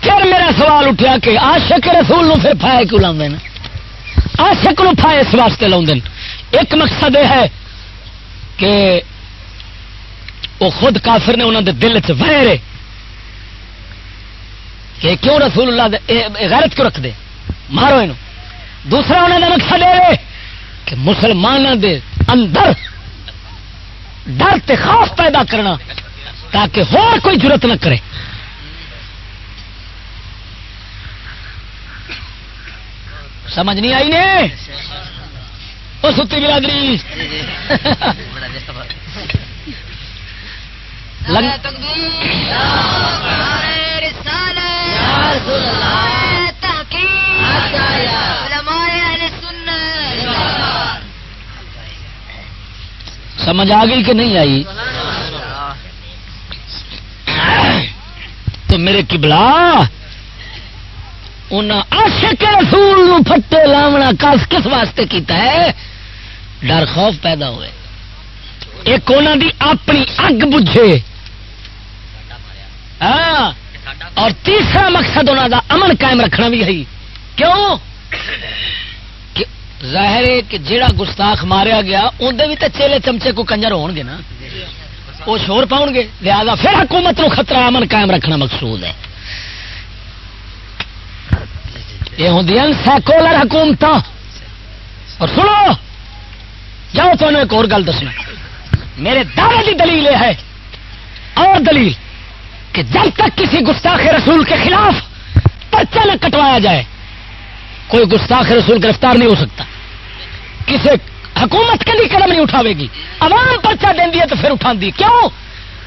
پھر میرا سوال اٹھا کہ آشک رسول نو پھر پھائے کیوں لاؤ آشک نو پھائے اس واسطے لاؤ ایک مقصد یہ ہے کہ وہ خود کافر نے انہوں دے دل چ ویرے کہ کیوں رسول اللہ غیرت کیوں رکھ دے مارو یہ دوسرا انہوں نے مقصد ہے کہ مسلمانوں دے اندر ڈر تے خوف پیدا کرنا تاکہ ہو کوئی ضرورت نہ کرے۔ سمجھ نہیں آئی نے؟ وہ ستی برادری. سمجھ آ گئی کہ نہیں آئی؟ تو میرے کبلا عاشق رسول نو پھٹے لاونا کس کس واسطے کیتا ہے؟ ڈر خوف پیدا ہوئے۔ ایک انہوں دی اپنی اگ بجھے۔ ہاں۔ اور تیسرا مقصد انہوں دا امن قائم رکھنا بھی ہے۔ کیوں؟ کہ ظاہر ہے کہ جیڑا گستاخ ماریا گیا اندر بھی تو چیلے چمچے کو کنجر ہون گے نا۔ وہ شور پاؤ گے۔ لہذا پھر حکومت نو خطرہ امن قائم رکھنا مقصود ہے۔ یہ ہوں سیکولر حکومت اور سنو، جاؤ تو ایک اور گل دسنا۔ میرے دعوے کی دلیل یہ ہے، اور دلیل کہ جب تک کسی گستاخ رسول کے خلاف پرچہ نہ کٹوایا جائے، کوئی گستاخ رسول گرفتار نہیں ہو سکتا۔ کسی حکومت کبھی قدم نہیں اٹھاوے گی۔ عوام پرچہ دینی ہے تو پھر اٹھا دی کیوں؟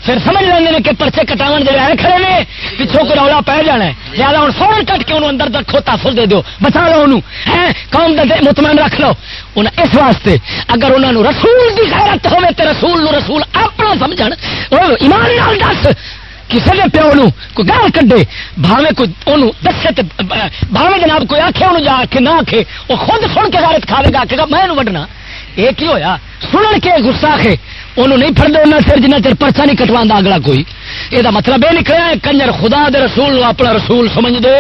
پھر سمجھ لیں کہ پرچے کٹاو جی آئے کھڑے نے، پچھوں کو رولا پی جانا ہے۔ زیادہ ہوں فون کٹ کے انہوں اندر رکھو تحفظ دے دو بچا لو انہوں۔ ہے قوم دے مطمئن رکھ لو۔ انہیں اس واسطے اگر انہوں نے رسول کی غیرت ہوے تو رسول نو رسول اپنا سمجھ ایمان نال دس کسی نے پیو نو کوئی گال کڈے۔ بھاوے کوئی انہوں دسے بھاوے جناب کوئی آخے انہوں جا کے نہ آخے وہ خود سن کے غیرت کھاوے گا کہ میں وڈنا۔ یہ کی ہویا؟ سنن کے گسا ہے انہوں نہیں پڑتے انہیں سر جنہ چر پرچا نہیں کٹوا اگلا کوئی۔ یہ مطلب یہ نکلا ہے، کنجر خدا دے رسول اپنا رسول سمجھ دے۔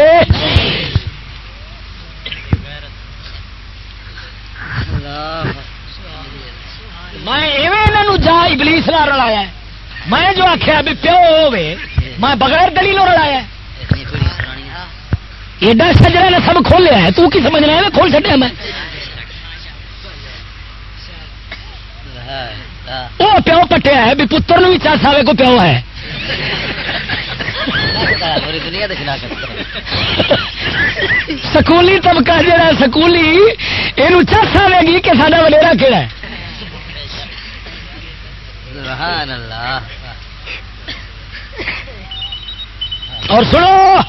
میں جا ابلیس نہ رلایا میں جو آخیا بھی پیو ہوے میں بغیر دلی لو رلایا ایڈا سجرا نے سب کھولیا ہے، تو کی سمجھنا ہے؟ کھول چڈیا میں۔ وہ پیو پٹیا ہے بھی پتر بھی چس آئے کو پیو ہے سکولی طبقہ جہا سکولی یہ چس آئے گی کہ سارا وڈیرا کہڑا ہے اور سنو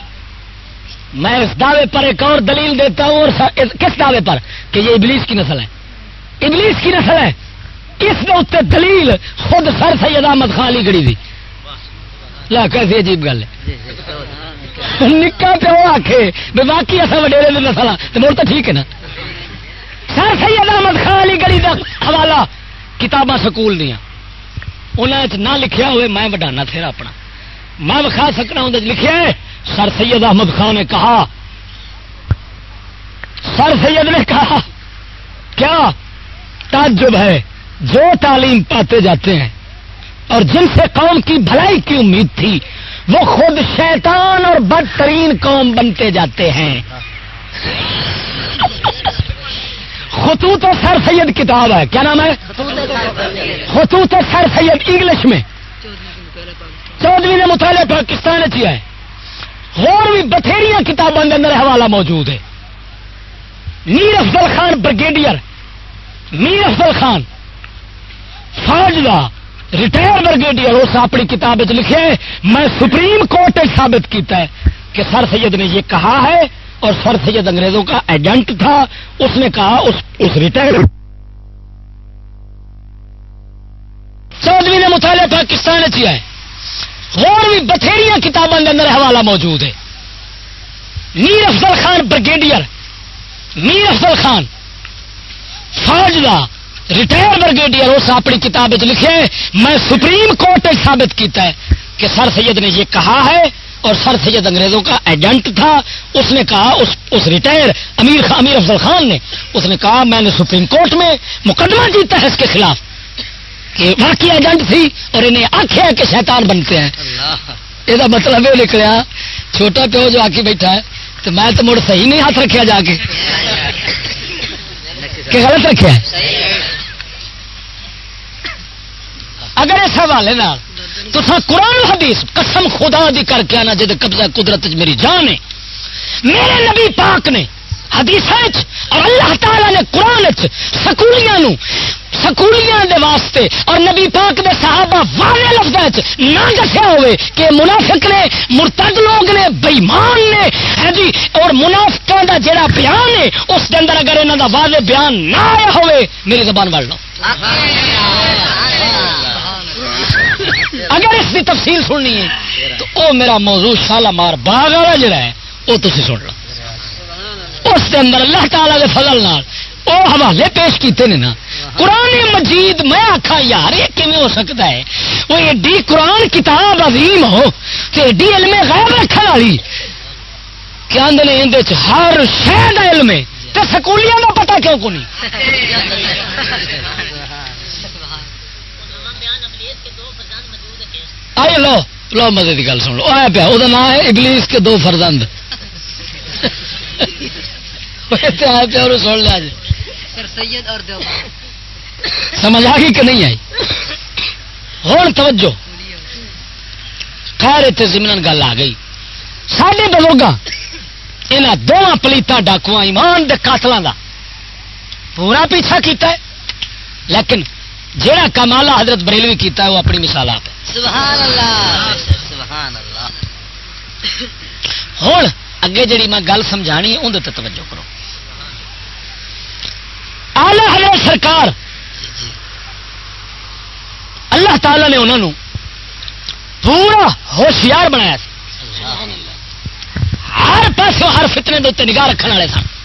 میں اس دعوے پر ایک اور دلیل دیتا ہوں اور کس دعوے پر کہ یہ ابلیس کی نسل ہے ابلیس کی نسل ہے اس نے اتنے دلیل خود سر سید احمد خان علی گڑی دی۔ لا، کیسی عجیب گل ہے۔ نکا پیو آخے بے باقی اصا وڈیرے نے نسل تو مڑ تو ٹھیک ہے نا۔ سر سید احمد خان علی گڑی کا حوالہ کتاباں سکول دیا انہیں نہ لکھیا ہوئے، میں وڈانا پھر اپنا۔ میں وکھا سکنا ہوں لکھیا ہے، سر سید احمد خان نے کہا۔ سر سید نے کہا، کیا تعجب ہے؟ جو تعلیم پاتے جاتے ہیں اور جن سے قوم کی بھلائی کی امید تھی، وہ خود شیطان اور بدترین قوم بنتے جاتے ہیں۔ خطوط و سر سید کتاب ہے۔ کیا نام ہے؟ خطوط و سر سید انگلش میں۔ چودھری نے مطالعہ پاکستان کیا ہے۔ اور بھی بتھیری کتابوں کے اندر حوالہ موجود ہے۔ میر افضل خان بریگیڈیئر میر افضل خان۔ فوج کا ریٹائر بریگیڈیئر اس اپنی کتاب لکھے میں سپریم کورٹ ثابت کیتا ہے کہ سر سید نے یہ کہا ہے اور سر سید انگریزوں کا ایجنٹ تھا اس نے کہا اس, اس ریٹائر چودھری نے مطالعہ پاکستان کیا ہے۔ اور بھی بتھیری کتابوں کے اندر حوالہ موجود ہے۔ میر افضل خان بریگیڈیئر میر افضل خان فوج کا ریٹائر بریگیڈیئر اس اپنی کتاب لکھے میں سپریم کورٹ ثابت کیتا ہے کہ سر سید نے یہ کہا ہے اور سر سید انگریزوں کا ایجنٹ تھا۔ اس نے کہا اس, اس ریٹائر امیر خان امیر افضل خان نے اس نے کہا میں نے سپریم کورٹ میں مقدمہ جیتا ہے اس کے خلاف کہ واقعی ایجنٹ تھی اور انہیں آخیا کہ شیطان بنتے ہیں۔ یہ مطلب یہ نکلیا چھوٹا پیو جو آ کے بیٹھا ہے تو میں تو مڑ صحیح نہیں ہاتھ رکھا جا کے۔ کہ غلط رکھا ہے۔ اگر اس حوالے تو سا قرآن حدیث قسم خدا دی کر کے آنا جد قبضہ قدرت میری جان ہے۔ میرے نبی پاک نے حدیث اور اللہ تعالی نے قرآن سکولیاں سکولیاں دے واسطے اور نبی پاک دے صحابہ والے لفظ نہ دسیا ہوئے کہ منافق نے، مرتد لوگ نے، بےمان نے ہاں جی اور منافقوں دا جڑا بیان ہے، اس کے اندر اگر انہوں دا واضح بیان نہ آیا ہوئے، میری زبان بڑھ لو۔ اگر اس کی تفصیل سننی ہے، تو او میرا موضوع شالا مار باغ والا جڑا ہے وہ تھی سن لو۔ اس کے اندر اللہ تعالی کے فضل نال وہ حوالے پیش کیتے نے نا۔ قرآن مجید میں آخا یار، یہ کیون ہو سکتا ہے؟ وہ ایڈی قرآن کتاب عظیم ہو، کہ ایڈی علم غیر رکھنے والی۔ کیا اندر ہر شہر علم ہے؟ تو سکولیاں کا پتا کیوں کو نہیں؟ آئے لو لو مزے کی گل سن لو۔ آیا پیا وہ نام ہے ابلیس کے دو فرزند۔ آیا پیا اور سن لیا جی۔ سمجھ آ گئی کہ نہیں آئی؟ ہوں توجہ۔ خیر اتنے زمین گل آ گئی۔ سارے بزرگ یہاں دونوں پلیتا ڈاکو ایمان دے قاتلوں کا پورا پیچھا کیتا ہے۔ لیکن جہاں کمالا حضرت بریلوی کیتا ہے وہ اپنی مثال آپ ہوں اگے جڑی میں گل سمجھانی اندر توجہ کرو۔ آلہ حضرت سرکار۔ اللہ تعالی نے انہوں پورا ہوشیار بنایا۔ ہر پاس ہر فتنے اتنے نگاہ رکھنے والے سن۔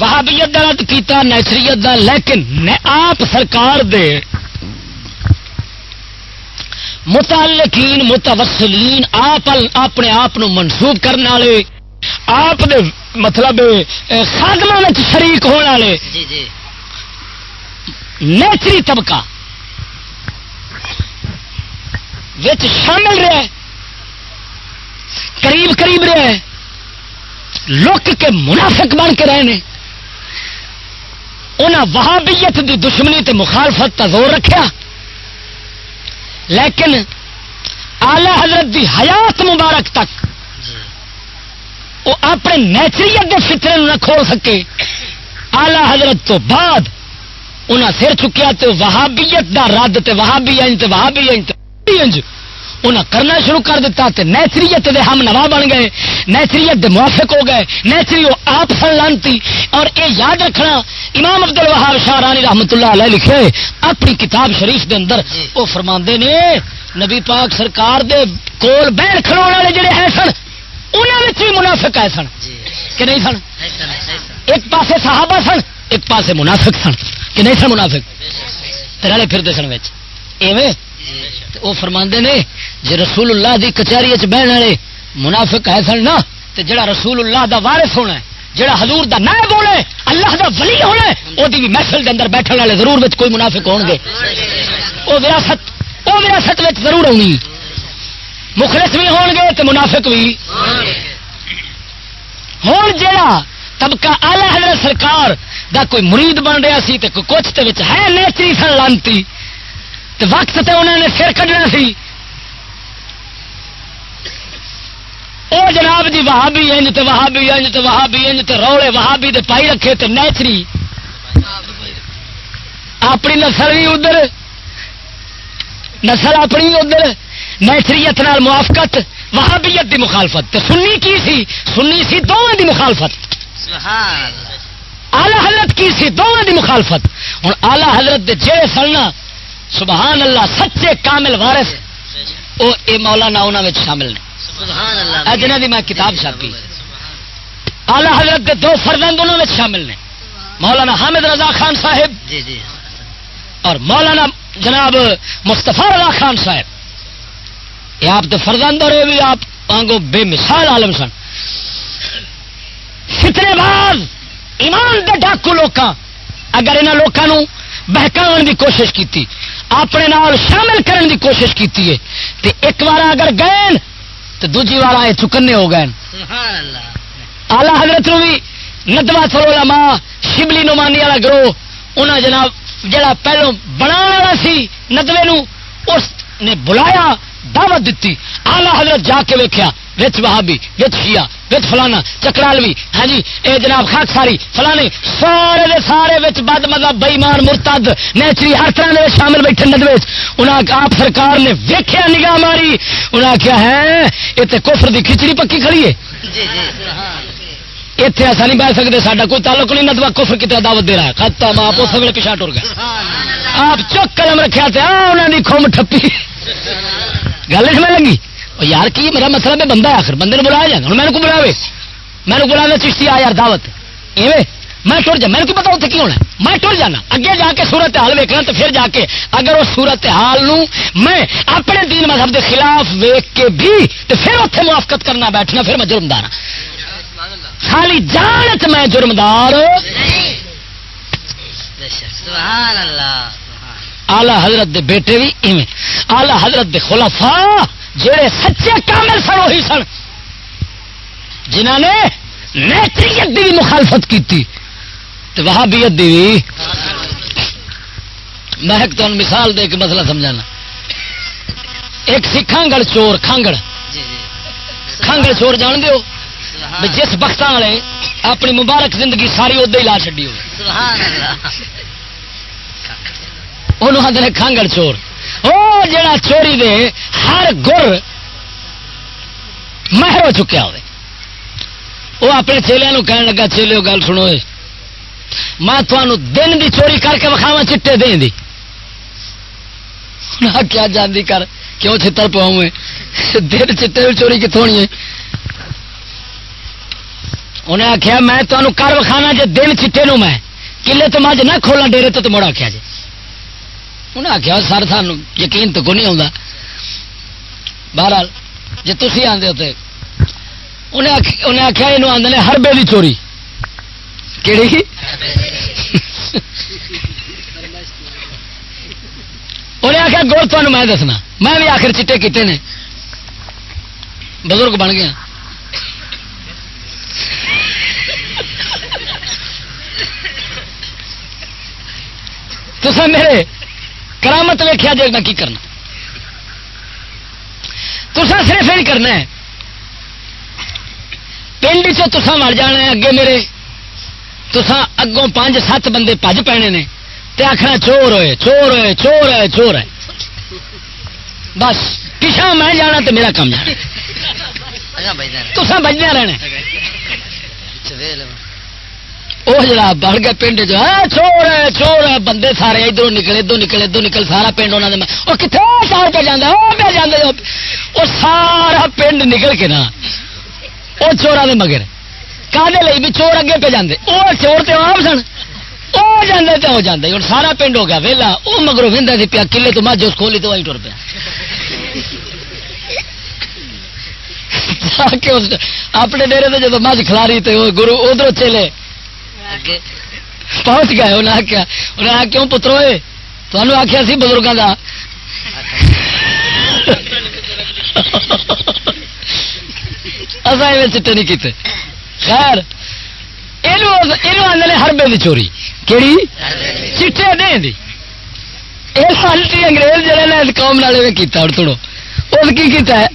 وہابیت رد کیتا نیچریت دا لیکن آپ سرکار دے متعلقین متوسلین آپ اپنے آپ منسوخ کرنے والے آپ مطلب خادم شریک ہونے والے جی، جی۔ نیچری طبقہ شامل رہے قریب قریب رہے لک کے منافق بن کے رہے انہیں وہابیت دی دشمنی تے مخالفت کا زور رکھا لیکن آلہ حضرت دی حیات مبارک تک وہ اپنے نیچریت کے فطرے نہ کھول سکے۔ آلہ حضرت تو بعد انہیں سر چکیا تو وہابیت دا رد تے وہابی انج تے وہابی انج انج انہیں کرنا شروع کر دیتا تے نیچریت دے ہم نوا بن گئے۔ نیچریت دے موافق ہو گئے نیچری وہ آپ سن لانتی۔ اور اے یاد رکھنا امام عبد الوہاب شاہ رانی رحمت اللہ علیہ لکھے اپنی کتاب شریف دے اندر وہ فرما نے نبی پاک سرکار دے کول بہن کھلو والے جڑے ہیں سن انہوں بھی منافق آئے سن۔ کہ نہیں سن؟ ایک پاسے صحابہ سن ایک پاسے منافق سن۔ کہ نہیں سن منافق؟ تیرے پھرتے سن ایویں؟ وہ فرما نے جی رسول اللہ دی کچہری بہن والے منافق ہے سن نا جڑا رسول اللہ دا وارث ہونا ہے، جڑا حضور دا نائب ہونا ہے، اللہ دا ولی ہونا ہے وہ بھی محفل کے اندر بیٹھنے والے ضرور کوئی منافق ہون گے۔ وہ وراثت وہ وراثت ضرور ہونی۔ مخلص بھی ہون گے تو منافق بھی۔ ہوں جا طبقہ آلہ حضرت سرکار دا کوئی مرید بن رہا سی تو کچھ تو ہے نیچری سن لانتی۔ تو وقت تو انہوں نے سر کھڈنا سی۔ او جناب جی وہابی انج تو وہابی انج تو وہابی انج تو روڑے وہابی دے پائی رکھے تو نیچری اپنی نسل بھی ادھر نسل اپنی ادھر نیچریت نال موافقت وہابیت دی مخالفت۔ تو سنی کی سی؟ سنی سی دونوں دی مخالفت۔ آلہ حضرت کی سی دونوں دی مخالفت۔ ہوں آلہ حضرت دے جڑے سننا سبحان اللہ سچے کامل وارث وہ اے مولانا انہوں شامل نے۔ جنہ دی میں کتاب چھاپی۔ آلہ حضرت دے دو فرزند انہوں شامل نے۔ مولانا حامد رضا خان صاحب جی، جی۔ اور مولانا جناب مستفا رضا خان صاحب۔ یہ آپ تو فرزند اور بھی آپ آنگو بے مثال عالم سن۔ فتنے بعد ایمان دے ڈاکو لوگ اگر انہوں لوگوں بہکا دی کوشش کی اپنے نال شامل کرنے دی کوشش کی ایک بار اگر گئے تو دوجی بار یہ چکنے ہو گئے۔ آلہ حضرت نو بھی ندوا سرو ماں شبلی نمانی والا گروہ انہیں جناب جڑا پہلو بنا سی ندوے نو اس نے بلایا۔ دعوت دیتی آلہ حضرت جا کے ویکیا وچ وہابی وچ شیعہ وچ فلانا چکرالوی ہاں جی اے جناب خاک ساری فلانے سارے دے سارے وچ بد مذہب بےمان مرتد نیچری ہر طرح دے شامل بیٹھے ندوے انہاں آپ سرکار نے ویکھیا نگاہ ماری. انہاں کیا ہے یہ تے کفر دی کھچڑی پکی کھڑی ہے. جی جی سبحان اتنے ایسا نہیں بہ سکتے ساڈا کوئی تعلق نہیں ندوا کفر کتنے دعوت دے رہا ہے. ختم آپ اس ویلے پیچھا ٹر گئے آپ چک قلم رکھا تھا انہوں نے کھم ٹپی گل سمجھ لگی۔ او یار کی میرا مطلب ہے بندہ ہے؟ آخر بندے نے بلایا جائے ہوں میرے کو بلاوے؟ میرے کو بلاوے چشتی آ یار، دعوت۔ ایویں، میں ٹر جا میرے کو پتا اتنے کی ہونا میں ٹر جانا۔ اگے جا کے صورت حال ویکنا تو پھر جا کے اگر اس صورت حال میں اپنے دین مذہب دے خلاف ویک کے بھی تو پھر اتنے موافقت کرنا بیٹھنا، پھر میں جرمدار ہاں۔ خالی جان چ میں جرمدار سبحان اللہ۔ آلہ حضرت دے بیٹے بھی ایویں۔ آلہ حضرت دے خلفا جڑے سچے کامل سن وہی سن۔ جنہ نے نیچریت دی بھی مخالفت کی وہابیت دی بھی میں ایک تو مثال دے کے مسئلہ سمجھانا۔ ایک سی کھانگڑ چور کھانگڑ۔ جی جی۔ کھانگڑ چور جان دیو؟ جس بخت والے اپنی مبارک زندگی ساری ادے ہی لا چڈی اللہ۔ انہوں آدھے کھانگڑ چور۔ وہ جڑا چوری دے ہر گر مہر ہو چکیا ہوئے۔ وہ اپنے چیلے نو کہنے لگا چیلے گل سنو میں تمہوں دن دی چوری کر کے وکھاوا چٹے دیں دی۔ کیا جاندی کر، کیوں چھتر پاؤں دن چٹے چوری کتوں ہونی ہے انہیں آخیا میں تمہیں کر وکھانا جی دن چٹے نو میں۔ کلے تو مجھ نہ کھولا ڈیرے تو تو مڑ آخیا جی انہیں آخیا سر سان یقین تو کو نہیں آتا بہرحال جی تھی آدھے ہوتے انہیں آخیا یہ آدھے ہربے کی چوری۔ کہڑی انہیں آخیا گول تمہیں میں دسنا۔ میں بھی آخر چٹے کیتے نے۔ بزرگ بن گیا۔ تو میرے کرامت ویخیا جائے میں کی کرنا؟ تو صرف یہ کرنا ہے۔ پنڈ چسا مر جانا ہے اگے میرے تسا اگوں پانچ سات بندے پج پینے نے تے آخنا چور ہوئے چور ہوئے چور ہے چور ہے بس پیچھا میں جانا تو میرا کام جانا۔ تسا بجنا رہنا۔ وہ جڑا بڑھ گیا پنڈ چور ہے چور ہے بندے سارے ادھر نکلے ادھر نکلے، ادھر نکل سارا پنڈ انہوں نے وہ کتنے چار پہ جانا وہ پہ وہ سارا پنڈ نکل کے نا وہ چورا دے مگر۔ کالے لی بھی چور اگے پہ جاندے۔ وہ چور تے آپ سن۔ وہ جاندے تے وہ جاندے۔ ہوں سارا پنڈ ہو گیا۔ ویلا وہ مگروں وہدا سی پیا کلے تو مجھ اس کھولی تو وہی ٹر پیا۔ اپنے ڈیرے سے جب مجھ کھلاری تو گرو ادھر چلے۔ اگے پہنچ گئے انہیں آخیا انہیں آخیا کیوں پترو اے تمہیں آخیا سی بزرگوں کا اصل چٹے نہیں کیتے خیر یہ آدھے ہربے کی چوری کہڑی چٹے دیں دی یہ سالٹی انگریز جڑے نے قوم والے نے کیتا اور تھوڑو اس کی کیتا ہے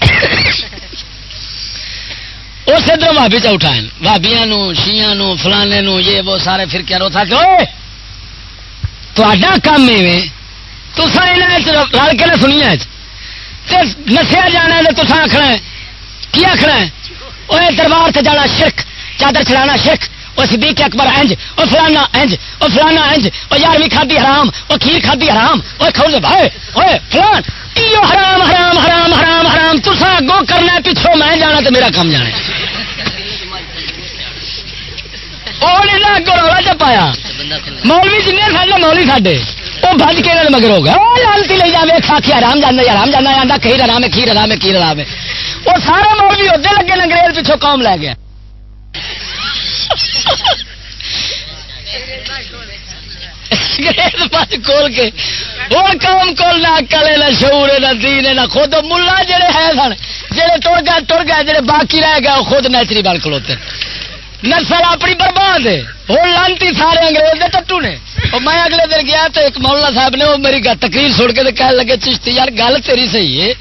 اس ادھر بھابی چ اٹھائے بھابیا شیاں نو، فلانے نو، یہ وہ سارے پھر کیا رو تھا کہ تا کام ایویں تسا رل کے نہ سنیا نسیا جانا ہے تو آخنا ہے، کی آخنا ہے؟ وہ دربار سے جانا شرک، چادر چڑھانا شرک وہ صدیق اکبر انج وہ فلانا انج وہ فلانا انج وہ یارویں کھادی حرام وہ کھیر کھادی حرام وہ کھول بھائی اوے فلان، ایو حرام حرام حرام حرام حرام تسا اگوں کرنا ہے، پچھوں میں جانا تو میرا کام جانا ہے۔ وہ نہ اگوں رولا چ پایا مولوی جن سارے مولوی ساڈے وہ بج کے مگر ہو گیا وہ لانتی لے جائے کھاکی آرام جانا آرام جانا آتا کھیر آرام ہے کھیر آرام ہے کھیر آرام ہے وہ سارے مولوی ادے لگے انگریز پیچھوں قوم لے گیا کھول کے اور قوم کول نہ اکل نہ شعور نہ دین نہ خود ملا جڑے ہے سن جڑے ٹر گئے ٹر گئے جڑے باقی رہ گئے خود نیچری بل کھلوتے نسل اپنی برباد ہے۔ وہ لانتی سارے انگریز دے ٹٹو نے۔ اور میں اگلے دن گیا تو ایک مولانا صاحب نے وہ میری تقریر سن کے کہنے لگے، چشتی یار، گل تیری صحیح ہے۔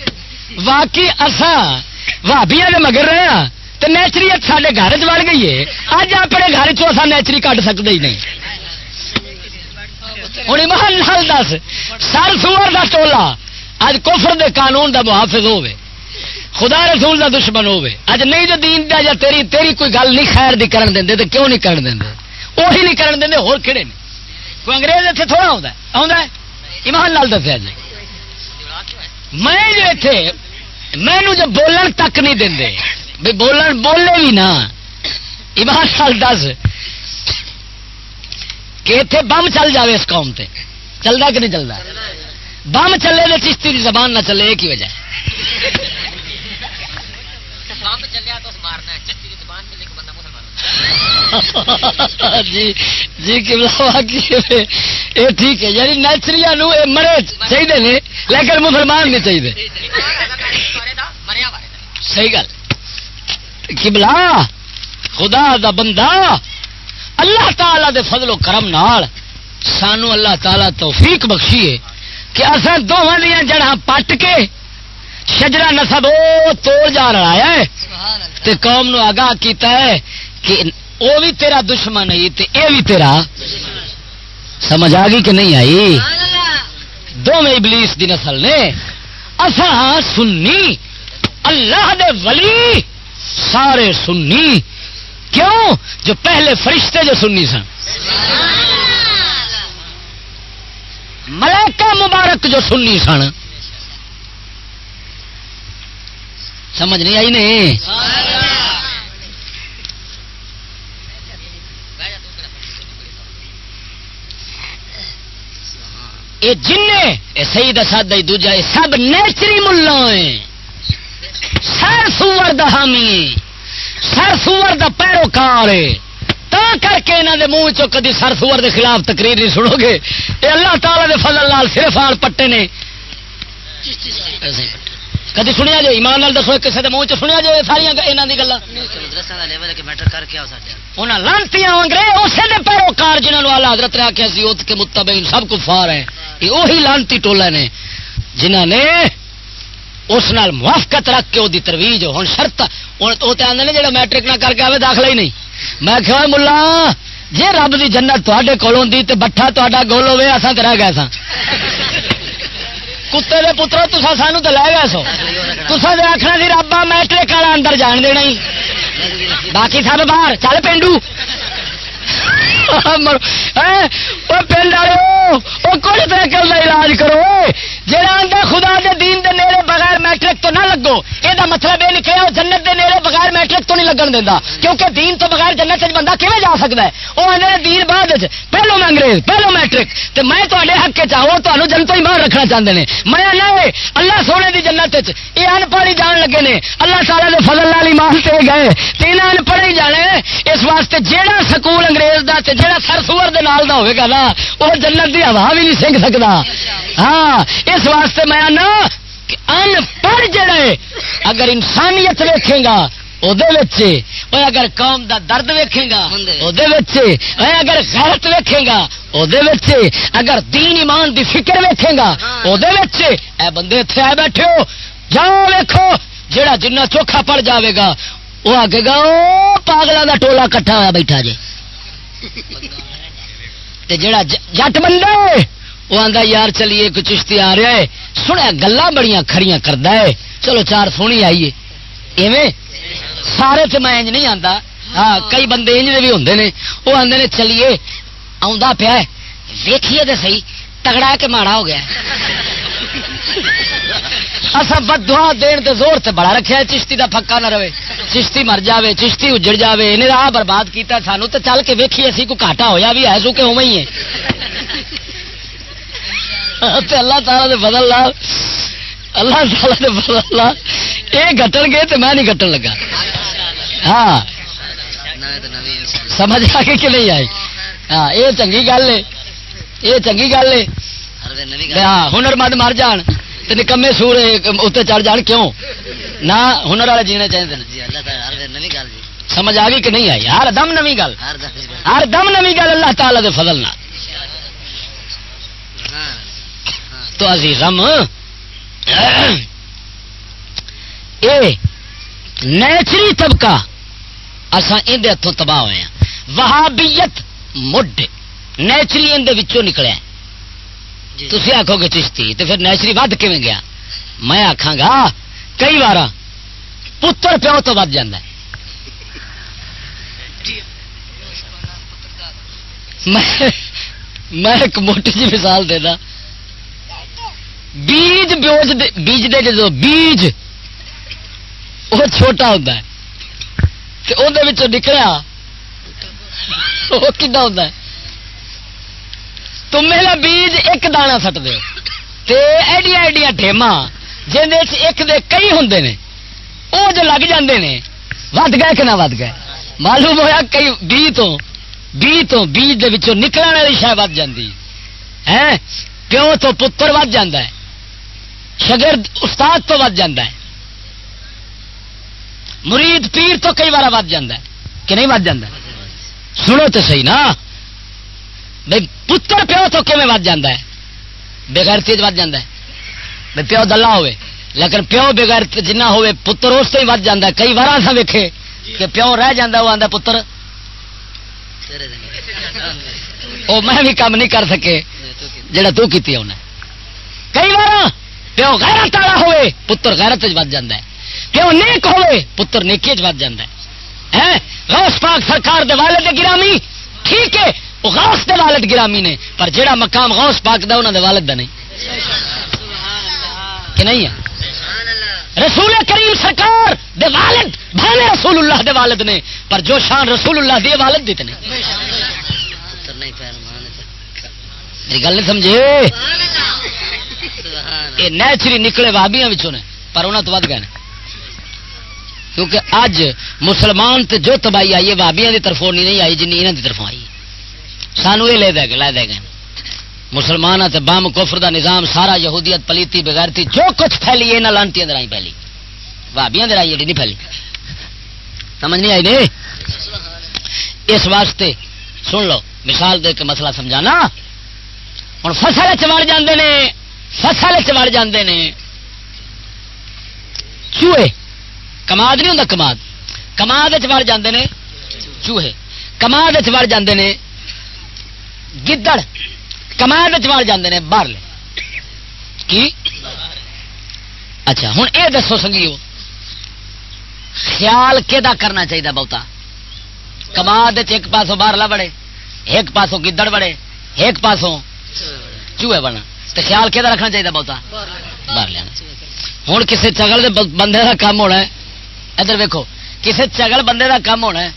واقعی اصا بھابیا کے مگر رہے ہیں تو نیچریت سارے گھر چڑ گئی ہے۔ اج اپنے گھر چا نیچری کٹ سکتے ہی نہیں۔ ہوں ایمان نال دس، سر سور کا ٹولا اج کفر دے قانون دا محافظ ہوے خدا رسول دا دشمن ہوے اج نہیں جو دین دا یا تیری تیری کوئی گل نہیں خیر دی کرن دیں تو کیوں نہیں کرن دیں وہی نہیں کرن دیں ہو کہڑے نہیں کوئی انگریز اتنے تھوڑا آتا ہے؟ ہوندا ہے؟ ایمان لال دسیا جی۔ میں جو اتنے مینو جو بولن تک نہیں دیں بھی بولن بولے بھی نہ ایمان لال دس۔ کہ اتنے بم چل جائے اس قوم تے۔ چلتا کہ نہیں چلتا بم چلے تو چشتی کی زبان نہ چلے، ایک ہی وجہ۔ ہے جی جی یہ ٹھیک ہے یعنی نیچری مرے چاہیے لیکن مسلمان نہیں چاہیے صحیح گل۔ کبلا خدا دا بندہ اللہ تعالی دے فضل و کرم نال سانو اللہ تعالی توفیق بخشیے کہ اصل دونوں دیا جڑا پٹ کے شجرا نسب توڑ جا رہا ہے۔ تے قوم نو آگاہ کیتا ہے۔ کہ وہ بھی تیرا دشمن ہے تے اے بھی تیرا۔ سمجھ آ گئی کہ نہیں آئی؟ دونوں ابلیس دی نسل نے اصا سنی اللہ دے ولی سارے سنی کیوں؟ جو پہلے فرشتے جو سننی سن۔ ملائکہ مبارک جو سننی سن۔ سمجھ نہیں آئی نہیں یہ جن سی دسا دوجا یہ سب نیچری ملا سر سور دہامی سر سور دا پیروکار تا کر کے انہوں دے منہ چو کدی سر سور دے خلاف تقریر نہیں سنو گے۔ یہ اللہ تعالی دے فضل لال صرف آل پٹے نے۔ کدی سنیا جو ایمان لال دسو کسی کے منہ چ سنیا جو ساری یہاں کی گلا لانتی انگریز اسے دے پیروکار جنہوں نے آلہ حضرت نے آخیا سی ات کے متبین سب کفار ہیں۔ یہ وہی لانتی ٹولہ نے جنہ نے اس نال موافقت رکھ کے وہ ترویج ہوں شرط ہوں تو آدھے جا میٹرک نہ کر کے آئے داخلہ ہی نہیں۔ میں کہ ملا جی رب کی جنت تے کول ہوں تو بٹھا تا گول ہوے اصا تو رہ گئے سا کتے دے پترو تسا سانو تو لے گئے سو۔ تسا تو آخنا سی رابا میٹرک والا اندر جان دینا ہی۔ باقی سب باہر۔ چل پینڈو۔ ہاں، پنڈ والے کچھ طریقے کا علاج کرو۔ جہاں آدھا خدا دے دین دے نیڑے بغیر میٹرک تو نہ لگو یہ مطلب یہ نکلے وہ جنت دے نیڑے بغیر میٹرک تو نہیں لگن دینا کیونکہ دین تو بغیر جنت سے بندہ کیون جا سکتا ہے؟ وہ آدھے دین بعد پہلو میں انگریز، پہلو میٹرک تو میں تے حق چاہو تمہیں جنتوں ہی باہر رکھنا چاہتے ہیں میں نہ اللہ سونے دی جنت یہ ان پڑھ ہی جان لگے نے۔ اللہ تعالیٰ نے فضل والی مان سے گئے تین ان پڑھ ہی جانے اس واسطے جہاں سکول انگریز دا تے جہاں سر سور دے نال دا ہوئے گا نا، وہ جنت دی ہوا بھی نہیں سنگ سکتا ہاں اس واسطے میں آنا ان پڑھ جڑے اگر انسانیت ویکھے گا اگر قوم دا درد ویکھے گا اگر غیرت ویکھے گا اگر دین ایمان دی فکر ویکھے گا اے بندے اتنے آئے بیٹھے ہو جاؤ ویکھو جہاں جنہ چوکھا پڑ جاوے گا وہ آگے گا وہ پاگلوں کا ٹولا کٹھا ہوا بیٹھا جی جڑا جٹ بندہ وہ آتا یار چلیے کوئی چشتی آ رہا ہے۔ سنیا گلا بڑی کھڑی کرتا ہے۔ چلو چار سونی آئیے۔ ایویں؟ سارے چ میں نہیں آتا ہاں کئی بندے انج بھی ہوں نے۔ وہ آدھے نے، چلیے آ پیا ویکھیے تو سی تگڑا کے ماڑا ہو گیا اصا بد دعا دین تے زور سے بڑا رکھا چشتی دا پکا نہ رہے۔ چشتی مر جاوے، چشتی اجڑ جاوے۔ انہیں راہ برباد کیتا سانو تو چل کے ویکھی اسی کو کاٹا ہویا بھی ہے سو کہ ہوئی ہے۔ اللہ تعالی دے بدل لا اللہ تعالی دے بدل لا یہ گٹن گئے تو میں نہیں گٹن لگا۔ ہاں۔ سمجھ آ کے کہ نہیں آئی؟ ہاں یہ چنگی گل ہے۔ یہ چنگی گل ہے۔ ہاں ہنر مند مر جان۔ تو نکمے سور اتنے چڑھ جان کیوں؟ نہ ہنر والے جینے چاہیے سمجھ آ گئی کہ نہیں آئی؟ ہر دم نمی گل۔ ہر دم نمی گل۔ اللہ تعالی دے فضل نہ تو عزیزم اے نیچری طبقہ اساں اندے ہاتھوں تباہ ہوئے ہیں وہابیت مڈ نیچری اندے وچوں نکلیا تھی آخو گے چشتی تو پھر نیچری ود کیون گیا؟ میں آخا گا کئی بار پتر پیو تو ود جانا میں میں ایک موٹی جی مثال دینا۔ بیج بیوج دے بیج دے جو بیج وہ چھوٹا ہوتا ہے تو اندر نکلیا وہ کھا ہوتا ہے تم میرا بیج ایک دانا سٹ دو تے ایڈیا ایڈیا ڈیما جن ایک دے کئی ہوں نے وہ جو لگ جاندے نے ود گئے کہ نہ ود گئے معلوم ہوا کئی بی تو بی تو بیج دے وچوں نکلنے والی شاید ود جاندی ہے پیو تو پتر ود جاندہ ہے شگرد استاد تو ود جاندہ ہے۔ مرید پیر تو کئی بار ود جاندہ ہے۔ کہ نہیں ود جاندہ؟ سنو تو صحیح نا۔ بھائی پتر پیو تو کیون ود جاندہ ہے؟ بغیر تیز ود جاندہ ہے۔ بھائی پیو دلہ ہوئے۔ لیکن پیو بغیر جنہ ہوئے، پتر اس سے ہی ود جاندہ ہے۔ کئی بار سا ویکھے کہ پیو رہ جاندہ وہ آندہ پتر۔ وہ میں بھی کام نہیں کر سکے، جڑا تو کیتی انہیں۔ کئی بار پیو غیرت والا ہوئے پتر غیرت ود جاندہ ہے۔ پیو نیک ہوئے پتر نیکی ود جاندہ ہے۔ غوث پاک سرکار دے والد گرامی؟ ٹھیک ہے وہ غوث دے والد گرامی نے پر جڑا مقام غوث پاک دا انہوں دے والد دا نہیں۔ کہ نہیں ہے؟ رسول کریم سرکار دے والد بھانے رسول اللہ دے والد نے پر جو شان رسول اللہ دے والد دیتے نہیں۔ میری گل نہیں سمجھے؟ یہ نیچری نکلے وابیاں نے، پر انہوں تو ود گئے کیونکہ اج مسلمان تے جو تباہی آئی ہے، وابیاں دی طرفوں نہیں آئی جن یہاں دی طرفوں آئی سانو یہ لے دے گئے، لے دے گئے۔ مسلمان تے بم، کفر دا نظام، سارا یہودیت پلیتی، بغیرتی، جو کچھ پھیلی یہاں لانتی درائی پھیلی۔ وابیاں درائی جی نہیں پھیلی۔ سمجھ نہیں آئی نہیں اس واسطے، سن لو، مثال دے کے مسئلہ سمجھانا۔ ہوں فصل چڑ جاندے نے۔ فصل چڑ جاندے نے۔ چوہے، کماد نہیں ہوں کماد؟ کماد وڑ جاندے نے چوہے۔ کماد وڑ جاندے نے گدڑ۔ کماد وڑ جاندے نے باہر کی؟ اچھا ہوں یہ دسو سنگیو، خیال کہ کرنا چاہیے بہتا؟ کماد ایک پاسوں باہرلا بڑے ایک پاسوں گدڑ بڑے ایک پاسوں چوہے بنا تو خیال کہ رکھنا چاہیے بہتا؟ باہر لیا ہوں کسی چگل بندے کا کام ہونا ہے، ادھر ویکو کسی چگل بندے کا کام ہونا ہے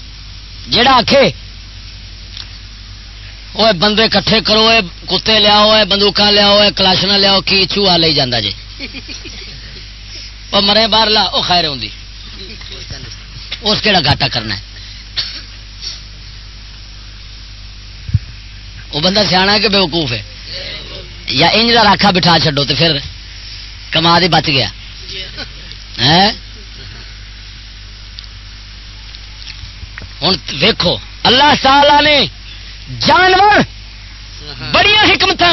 جہا آخ وہ بندے کٹھے کرو کتے لیا لیاؤ بندوق لیاؤ کلاشنا لیاؤ، کی چوہا لے جانا جی وہ مرے باہر لا وہ خیر ہوں اس کہڑا گاٹا کرنا ہے۔ وہ بندہ سیاح کہ بے وقوف ہے؟ یا انج کا راکھا بٹھا چڈو تو پھر کما دے بچ گیا۔ ہوں ویکو اللہ تعالی نے جانور بڑی حکمت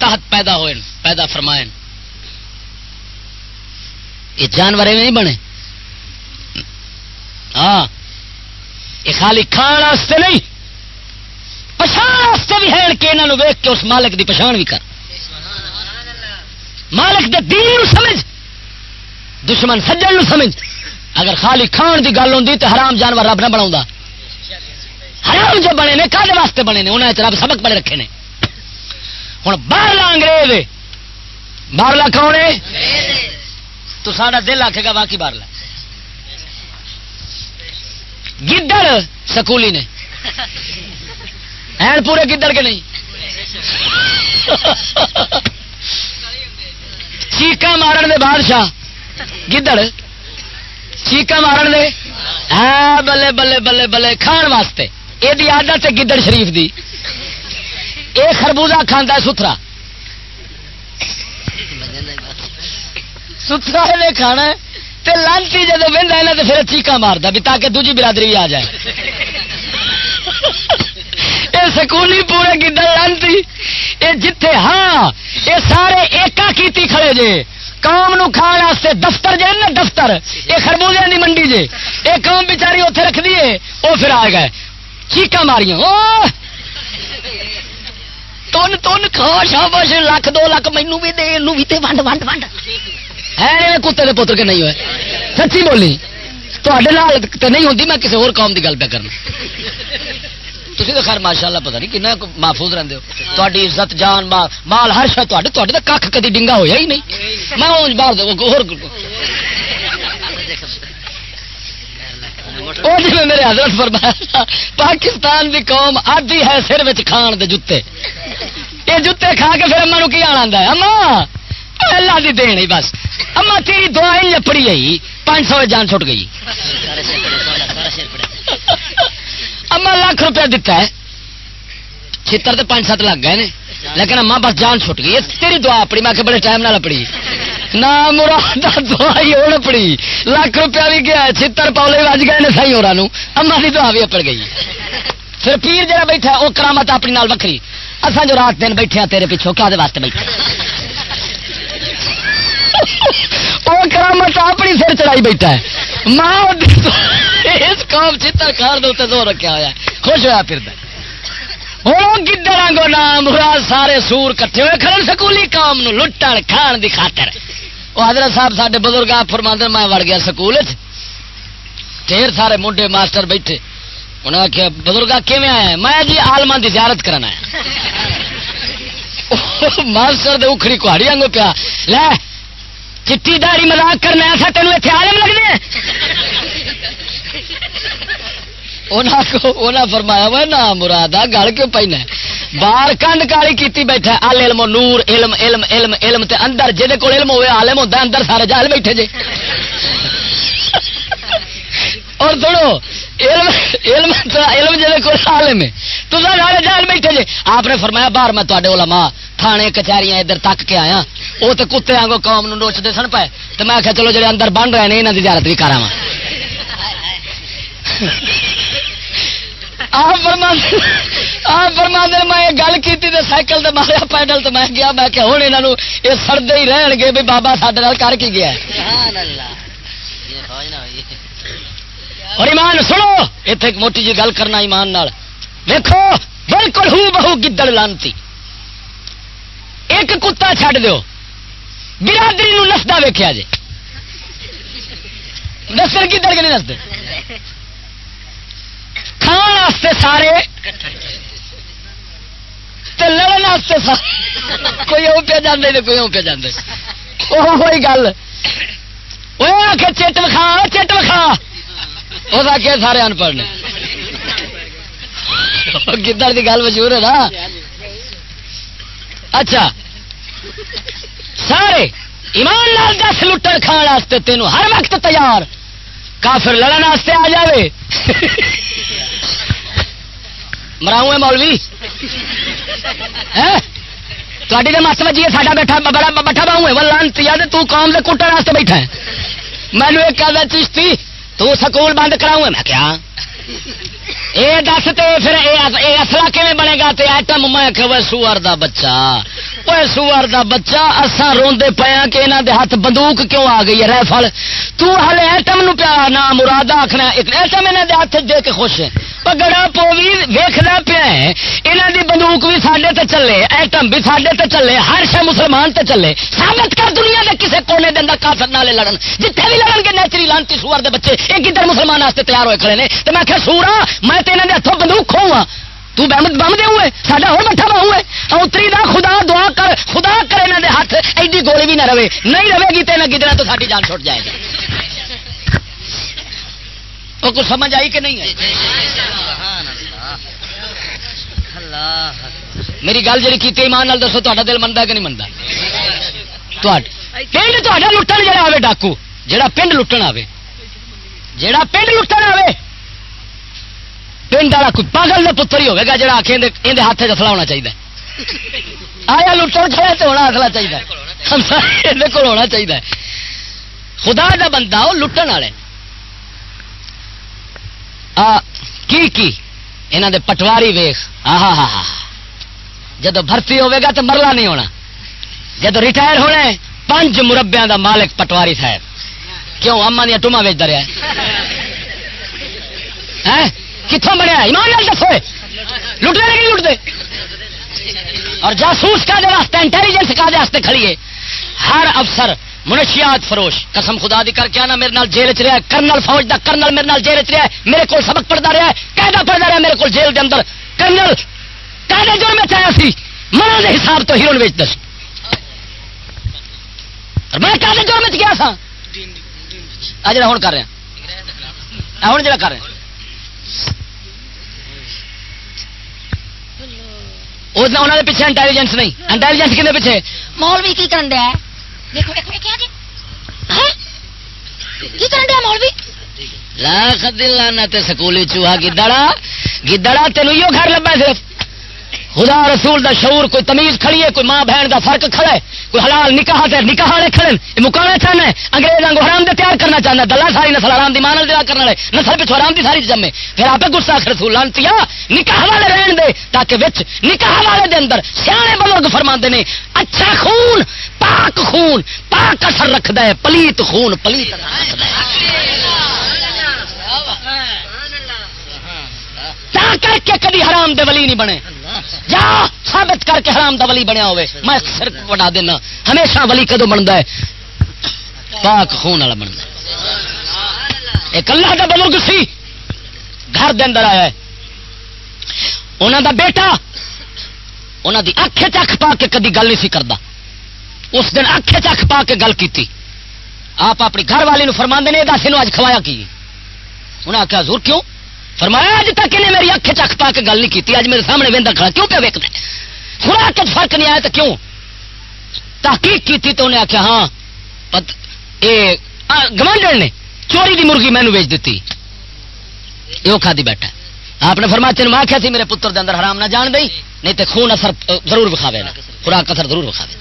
تحت پیدا ہوئے، پیدا فرمائے۔ یہ جانور نہیں بنے۔ ہاں یہ خالی کھان واسطے نہیں، پچھان واسطے بھی ہے، کہ انہوں ویک کے اس مالک دی پچھان بھی کر۔ مالک دے دین نو سمجھ دشمن سجن نو سمجھ۔ اگر خالی کھان دی گل ہوں تو حرام جانور رب نہ بنا حرام جو بنے نے کھانے واسطے بنے نے؟ انہیں رب سبق بڑے رکھے نے۔ ہوں باہرلا انگریز باہرلا کون ہے؟ تو سارا دل آکھے گا باقی باہرلا۔ گدڑ سکولی نے۔ این پورے گدڑ کے نہیں؟ چیقا مارن دے بادشاہ۔ گدڑ چیقا مارن دے؟ ہاں بلے بلے بلے بلے، کھان واسطے۔ یہ آدت ہے گدڑ شریف دی۔ یہ خربوزہ کھانا ستھرا۔ ستھرا کھانا ہے۔ لانتی جب بہن تو پھر چیقا مارتا بھی تاکہ دوجی برادری بھی آ جائے۔ یہ سکولی پورے گدڑ لانتی یہ جتھے ہاں یہ سارے ایکا کیتی کھڑے جے۔ قوم نو کھان واسطے دفتر جے نا دفتر یہ خربوزے دی منڈی جے۔ یہ قوم بچاری اتنے رکھ دیے وہ پھر آ گئے۔ چیقا ماریاں، او! تن تن کھا شاباش لاکھ دو لاکھ مینو بھی دے نو بھی تے، ونڈ ونڈ ونڈ۔ ہے کتے دے پتر کے نہیں ہوئے۔ سچی بولی تے نہیں ہوتی میں کسی اور قوم دی گل پہ کرنا۔ تھی تو خیر ماشاء اللہ پتا نہیں کن محفوظ رہتے ہو تاری عزت جان مال مال ہر شاید تے تو کھ کدی ڈنگا ہویا ہی نہیں میں اونج باہر اور جی میرے حضرت فرمایا پاکستان کی قوم آدھی ہے سر کھان دے جتے یہ جتے کھا کے پھر اما کی آنا ہے اما اللہ دی دین ہی بس اما تیری دعا ہی لپڑی آئی پانچ سو جان چھٹ گئی اما لاکھ روپیہ دتا ہے۔ چھتر تو پانچ سات لگ گئے نے۔ لیکن اما بس جان چھٹ گئی۔ تیری دعا اپنی میں بڑے ٹائم نہ اپڑی نہ مراد دعا ہی ہو اپڑی لاکھ روپیہ بھی گیا چھتر پاؤلے بج گئے نے سی ہو اما کی دعا بھی اپڑ گئی۔ پھر پیر جہاں بیٹھا وہ کرامت اپنی نال وکری اصا جو رات دن بیٹھے تیرے پیچھوں کیا واسطے بیٹھے وہ کرامت اپنی سر چڑھائی بیٹھا ہے۔ ماں اس قوم چتر کار دے زور رکھا ہوا خوش ہوا پھر ہوں گدڑ آگو نام مراد سارے سور کٹھے ہوئے، کھڑے سکولی قوم نو لٹن کھان دی خاطر۔ وہ حضرت صاحب سارے بزرگ آپ فرماندر میں وڑ گیا سکول ڈھیر سارے منڈے ماسٹر بیٹھے۔ انہیں آخیا بزرگ کیون آیا میں جی آلما کی زیارت کرنا ہے ماسٹر دے اکھڑی کہاڑی آگو پیا۔ لے، چٹی داری مزاق کرنا ایسا تینوں اتنے آلم لگنے فرمایا وہ نہ مراد گل کیوں پہنا بار کنڈ کالی کی بیٹھا ال علم نور، علم علم علم علم تے اندر جہد کو علم ہوئے عالم ہوتا اندر سارے جال بیٹھے جے۔ اور سنو، علم علم علم جہد کو عالم ہے۔ تو سارے جال بیٹھے جے۔ آپ نے فرمایا، باہر میں تے علماء تھانے، کچہریاں ادھر تک کے آیا وہ تو کتے آگوں قوم نوچتے سن پائے تو میں آخیا چلو جڑے اندر بن رہے ہیں یہاں کی زیارت بھی کرا فرما میں گل کی سائیکل سے ماریا پیڈل تو میں گیا میں کہ ہوں یہاں یہ ہی رہن گے بھی بابا سڈے کر گیا اور ایمان سنو اتنے ایک موٹی جی گل کرنا ایمان نال۔ دیکھو بالکل ہو بہو گدڑ لانتی۔ ایک کتا چھڈ دو برادری نستا ویکیا جی نسل گدڑ کے نہیں نستے کھان واسطے سارے؟ لڑن واسطے سارے؟ کوئی وہ پہ جانے کوئی وہ پہ جانے وہ کوئی گل۔ وہ آ کے چٹ وکھا چٹ وکھا اس آ سارے ان پڑھ نے گدڑ کی گل مشہور ہے نا؟ اچھا۔ سارے ایمان لال دس لٹر کھان واسطے تینوں ہر وقت تیار۔ کافر لڑن واسطے آ جائے مراؤں ہے مولوی؟ تاری تو مس بجی ساڈا بیٹھا بڑا بٹھا باؤں ہے۔ وہ تو قوم کے کٹن واسطے بیٹھا ہے۔ مینو ایک کہا چشتی، تو سکول بند کراؤں میں کیا اے دس تے پھر اے اصلا کیون بنے گا تے ایٹم میں کہ سور دا بچہ؟ وہ سور دا بچہ اسا روندے پیا ہاں کہ انہاں دے ہاتھ بندوق کیوں آ گئی ہے؟ ریفل تو ہلے ایٹم نو پیا نا مراد آخنا ایک ایٹم انہاں دے ہاتھ دے کے خوش ہے گڑا پو بھی ویخنا پیا ہے۔ یہاں دی بندوق بھی سڈے تے چلے ایٹم بھی سڈے تے چلے، ہر شہ مسلمان تے چلے۔ ثابت کر دنیا دے کسے کونے دے اندر کافر نالے لڑن۔ جتنے بھی لڑن گے، نیچری لانتی سور دے بچے۔ ایک ادھر مسلمان واسطے تیار ہوئے کھڑے نے۔ تو میں کہ سورا میں تو یہاں ہاتھوں بندوق کھوا تو بم بم دے ہوئے، ساڈا ہو بٹھا بہو ہے اتری دا خدا دعا کر، خدا کر یہاں دے ہاتھ، ایڈی گولی بھی نہ رہے۔ نہیں رہے گی تو یہاں تو ساری جان چھوٹ جائے گا وہ کچھ سمجھ آئی کہ نہیں ہے میری گل جی کی ایمان نال دسو تا دل منتا کہ نہیں منتا پنڈ تا لٹن جا آئے ڈاکو جہا پنڈ لٹن آئے جہا پنڈ لٹن آئے پنڈ والا کوئی پاگل کا پتر ہی ہوگا جا کے اندر ہاتھ اصلا ہونا چاہیے آیا لٹن کھڑا تو ہونا اصلا چاہیے یہ کو ہونا چاہیے خدا کا بندہ وہ لٹن والے کی کی انہوں دے پٹواری ویخ ہاں ہاں ہاں جدو بھرتی ہوے گا تو مرلا نہیں ہونا جدو ریٹائر ہونا پانچ مربیا دا مالک پٹواری صاحب کیوں اما دیا ٹوما ویچتا رہا ہے کتوں بنیا ایمان لال دسو۔ لٹ دے نہیں لٹ دے اور جاسوس کا واسطے، انٹیلیجنس کا واسطے کھڑی ہے ہر افسر، منشیات فروش۔ قسم خدا دی کر کے آنا، میرے نال جیل چ رہا ہے۔ کرنل فوج دا کرنل میرے نال جیل چ رہا ہے۔ میرے کو سبق پڑھتا رہا ہے۔ قاعدہ پڑھتا رہا میرے کو جیل دے اندر۔ کرنل، قاعدے جرم میں چاہیا سی منا دے حساب تو ہیرون ویچتا سی اور میں قاعدے جرم میں گیا سا آ جڑا ہوں کر رہا ہوں جڑا کر رہا انہوں نے پیچھے انٹیلیجنس نہیں. انٹیلیجنس کھنے پیچھے؟ مولوی کی کرن دیا دیکھو دیکھو کیا جی؟ ہاں؟ کی کرن دیا مولوی؟ لاکھ دلانا تے سکولی چوہا گدڑا گدڑا تینوں گھر لبا صرف۔ خدا رسول دا شعور، کوئی تمیز کھڑی ہے، کوئی ماں بہن دا فرق کھڑا ہے، کوئی حلال نکاح تے نکاح والے کھڑے یہ مکانا چاہنا ہے انگریز کو حرام دے تیار کرنا چاہنا ہے دلہ ساری نسل حرام دی مان دیا کرنا ہے نسل پچھو حرام دی ساری جمے۔ پھر آپ گسا رسول لانتی نکاح والے رہن دے، تاکہ وچ نکاح والے دے اندر سیانے بزرگ فرما نے اچھا خون، پاک خون، پاک اثر رکھدا ہے، پلیت خون، پلیت تا کر کے کدی حرام دے ولی نہیں بنے۔ جا ثابت کر کے حرام دا ولی بنیا ہوئے۔ میں سر وڈا دینا۔ ہمیشہ ولی کدو بنتا ہے؟ پاک خون والا بنتا ایک اللہ دا بزرگ سی گھر دے اندر آیا ہے۔ انہوں دا بیٹا انہوں دی اکھے چکھ پا کے کدی گل نہیں سی کرتا اس دن اکھے چکھ پا کے گل کی آپ اپنی گھر والی فرما نے دس یہ اج کھوایا کی؟ انہیں آخیا زور کیوں؟ فرمایا، اج تک انہیں میری اکھ چکھ پا کے گل نہیں کی اج میرے سامنے وہدا کھڑا کیوں پہ ویکد خوراک فرق نہیں آیا تو کیوں؟ تحقیق کی تو انہیں آخیا ہاں گوانڈر نے چوری دی مرغی مینو ویچ دیتی یہ کھا بیٹھا آپ نے فرمایا تین آخیا تھی میرے پتر دے اندر حرام نہ جان دئی، نہیں تو خون اثر ضرور بکھاوے نا خوراک اثر ضرور بکھاوے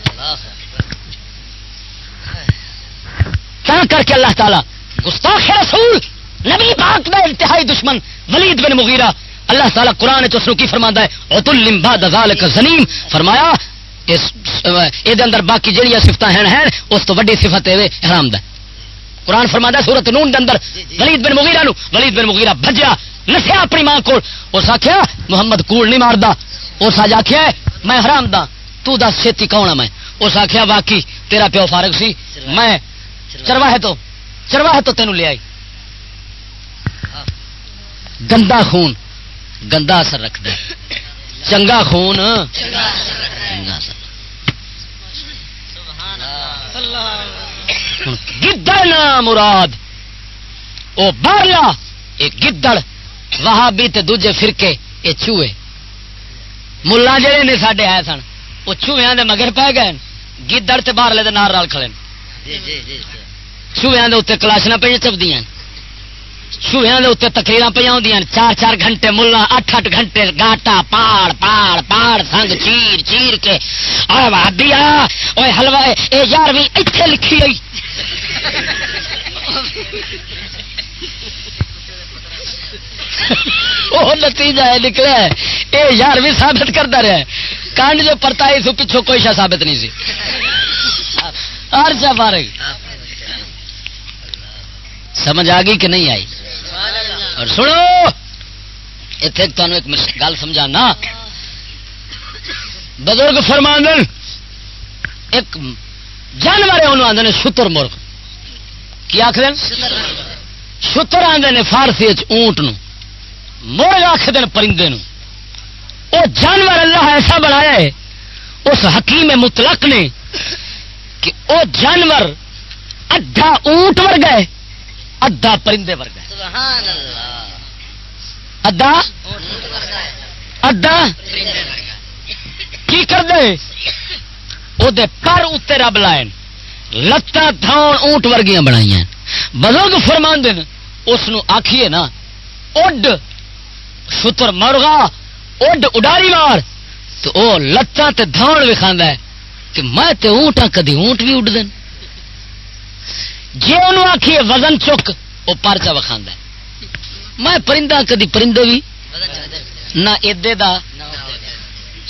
کر کے اللہ تعالیٰ گستاخ رسول نبی پاک دا انتہائی دشمن ولید بن مغیرہ۔ اللہ تعالیٰ قرآن چ کی فرما ہے؟ اوت المبا دزال کا زنیم فرمایا یہ اندر باقی جہیا سفت ہیں ہیں اس تو ویڈی صفت ہے حرام دا۔ قرآن فرما ہے سورت نون دے اندر ولید بن مغیرہ نو ولید بن مغیرہ بجیا نسیا اپنی ماں کو اس آخیا محمد کوڑ نہیں ماردا۔ اس آج آخیا میں حرام دا۔ تو دس چھتی کون ہے میں؟ اس آخیا واقعی تیرا پیو فارغ سی۔ میں چرواہے۔ تو چرواہے تو تینوں لے آئی۔ گندا خون گندا اثر رکھتا چنگا خون گدڑ نا مراد۔ وہ بارلا یہ گدڑ۔ وہابی تے دوجے فرقے یہ چوہے ملا جہے نے سڈے آئے سن وہ چوہیا دے مگر پی گئے۔ گدڑ تے بارلے دے نار رل کھڑے۔ چوہیا دے اتنے کلاشنا پہ چپدیاں چوہیا کے اتنے تکریر پہ آدی چار چار گھنٹے ملا، اٹھ اٹھ گھنٹے گاٹا، پاڑ پاڑ پاڑ، سنگ چیر چیر کے۔ دیا ہلوا یہ یار بھی اتنے لکھی ہوئی۔ وہ نتیجہ ہے نکلا یہ یار بھی ثابت کرتا رہا کانڈ جو پرتا سو پچھو کوئی شا ثابت نہیں سی۔ ہر شا فارغ سمجھ آ گئی کہ نہیں آئی؟ اور سنو اتنے تمہیں ایک گل سمجھانا۔ بزرگ فرمان ایک جانور انہوں آدھے شتر مرغ۔ کی آخر شتر آدھے نے فارسی اونٹ نو مرغ آخر پرندے نو وہ جانور اللہ ایسا بنایا ہے اس حکیم مطلق نے کہ وہ جانور ادھا اونٹ ورگا ہے ادھا پرندے ورگا ادھا ادھا کی کر دے وہ پر اتنے رب لائن۔ لتا تھاؤن اونٹ ورگیاں بنائی بزرگ فرمان دن اس آخیے نا، اڈ۔ شتر مرغا، اڈ اڈاری مار۔ تو وہ لتاں دھاؤن وکھا ہے۔ کہ میں تے اونٹ ہاں کدی اونٹ بھی اڈ دین جی انہوں آخیے وزن چک وہ پرچا وکھا میں پرندہ، کدی پرندے بھی؟ نہ ادے دا۔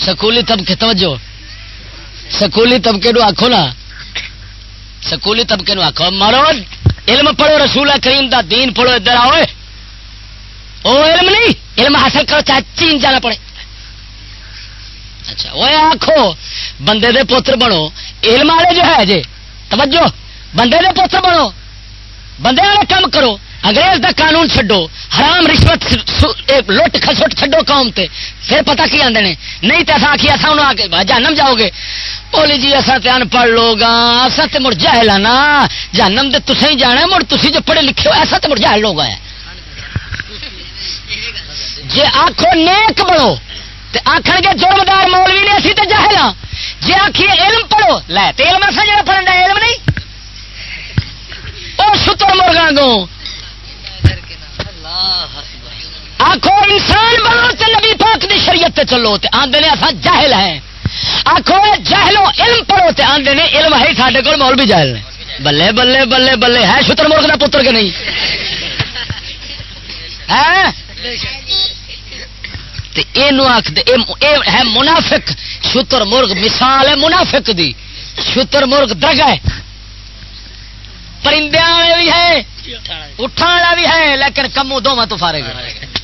سکولی طبقے، توجہ۔ سکولی طبقے نو آخو نا۔ سکولی طبقے نو آخو مرو، علم پڑھو، رسول کریم دا دین پڑھو، ادھر آؤ او علم نہیں، علم حاصل کرو چاہے چین جانا پڑے اچھا وہ آخو بندے دے پوتر بنو۔ علم والے جو ہے جی توجہ، بندے دے پوتر بنو۔ بندے والے کام کرو، انگریز دا قانون چھڈو، حرام رشوت لٹ خسٹ چھڈو قوم تے۔ پھر پتہ کی آدھے نہیں تو آخی اصا انہوں آ کے جانم جاؤ گے بولی جی اصا تے ان پڑھ لو گا اصا تے مڑ جہل نا۔ جانم دے تسے ہی جانا مڑ تسی جو پڑھے لکھے ہو ایسا تے مڑ جہل لوگ ہے جی آخو نیک بڑو تے آخر گے جرمدار مولوی نے، اسی تے جہل ہاں جی آخیے علم پڑھو، لے تے علم اصا جڑا پڑھن علم نہیں؟ اور ستر مرغا گو آخو انسان بنو تے نبی پاک دی شریعت تے چلو تے آندے نے اسا جاہل ہیں۔ آخو جہلو علم پڑھو تے آندے نے علم ہے ساڈے کول مول بھی جاہل نے۔ بلے بلے بلے بلے، ہے شتر مرغ دا پتر کے نہیں؟ ہے منافق، شتر مرغ مثال ہے منافق دی۔ شتر مرغ درگ ہے۔ پرندے والے بھی ہے اٹھا والا بھی ہے لیکن کمو دونوں تو فارے گا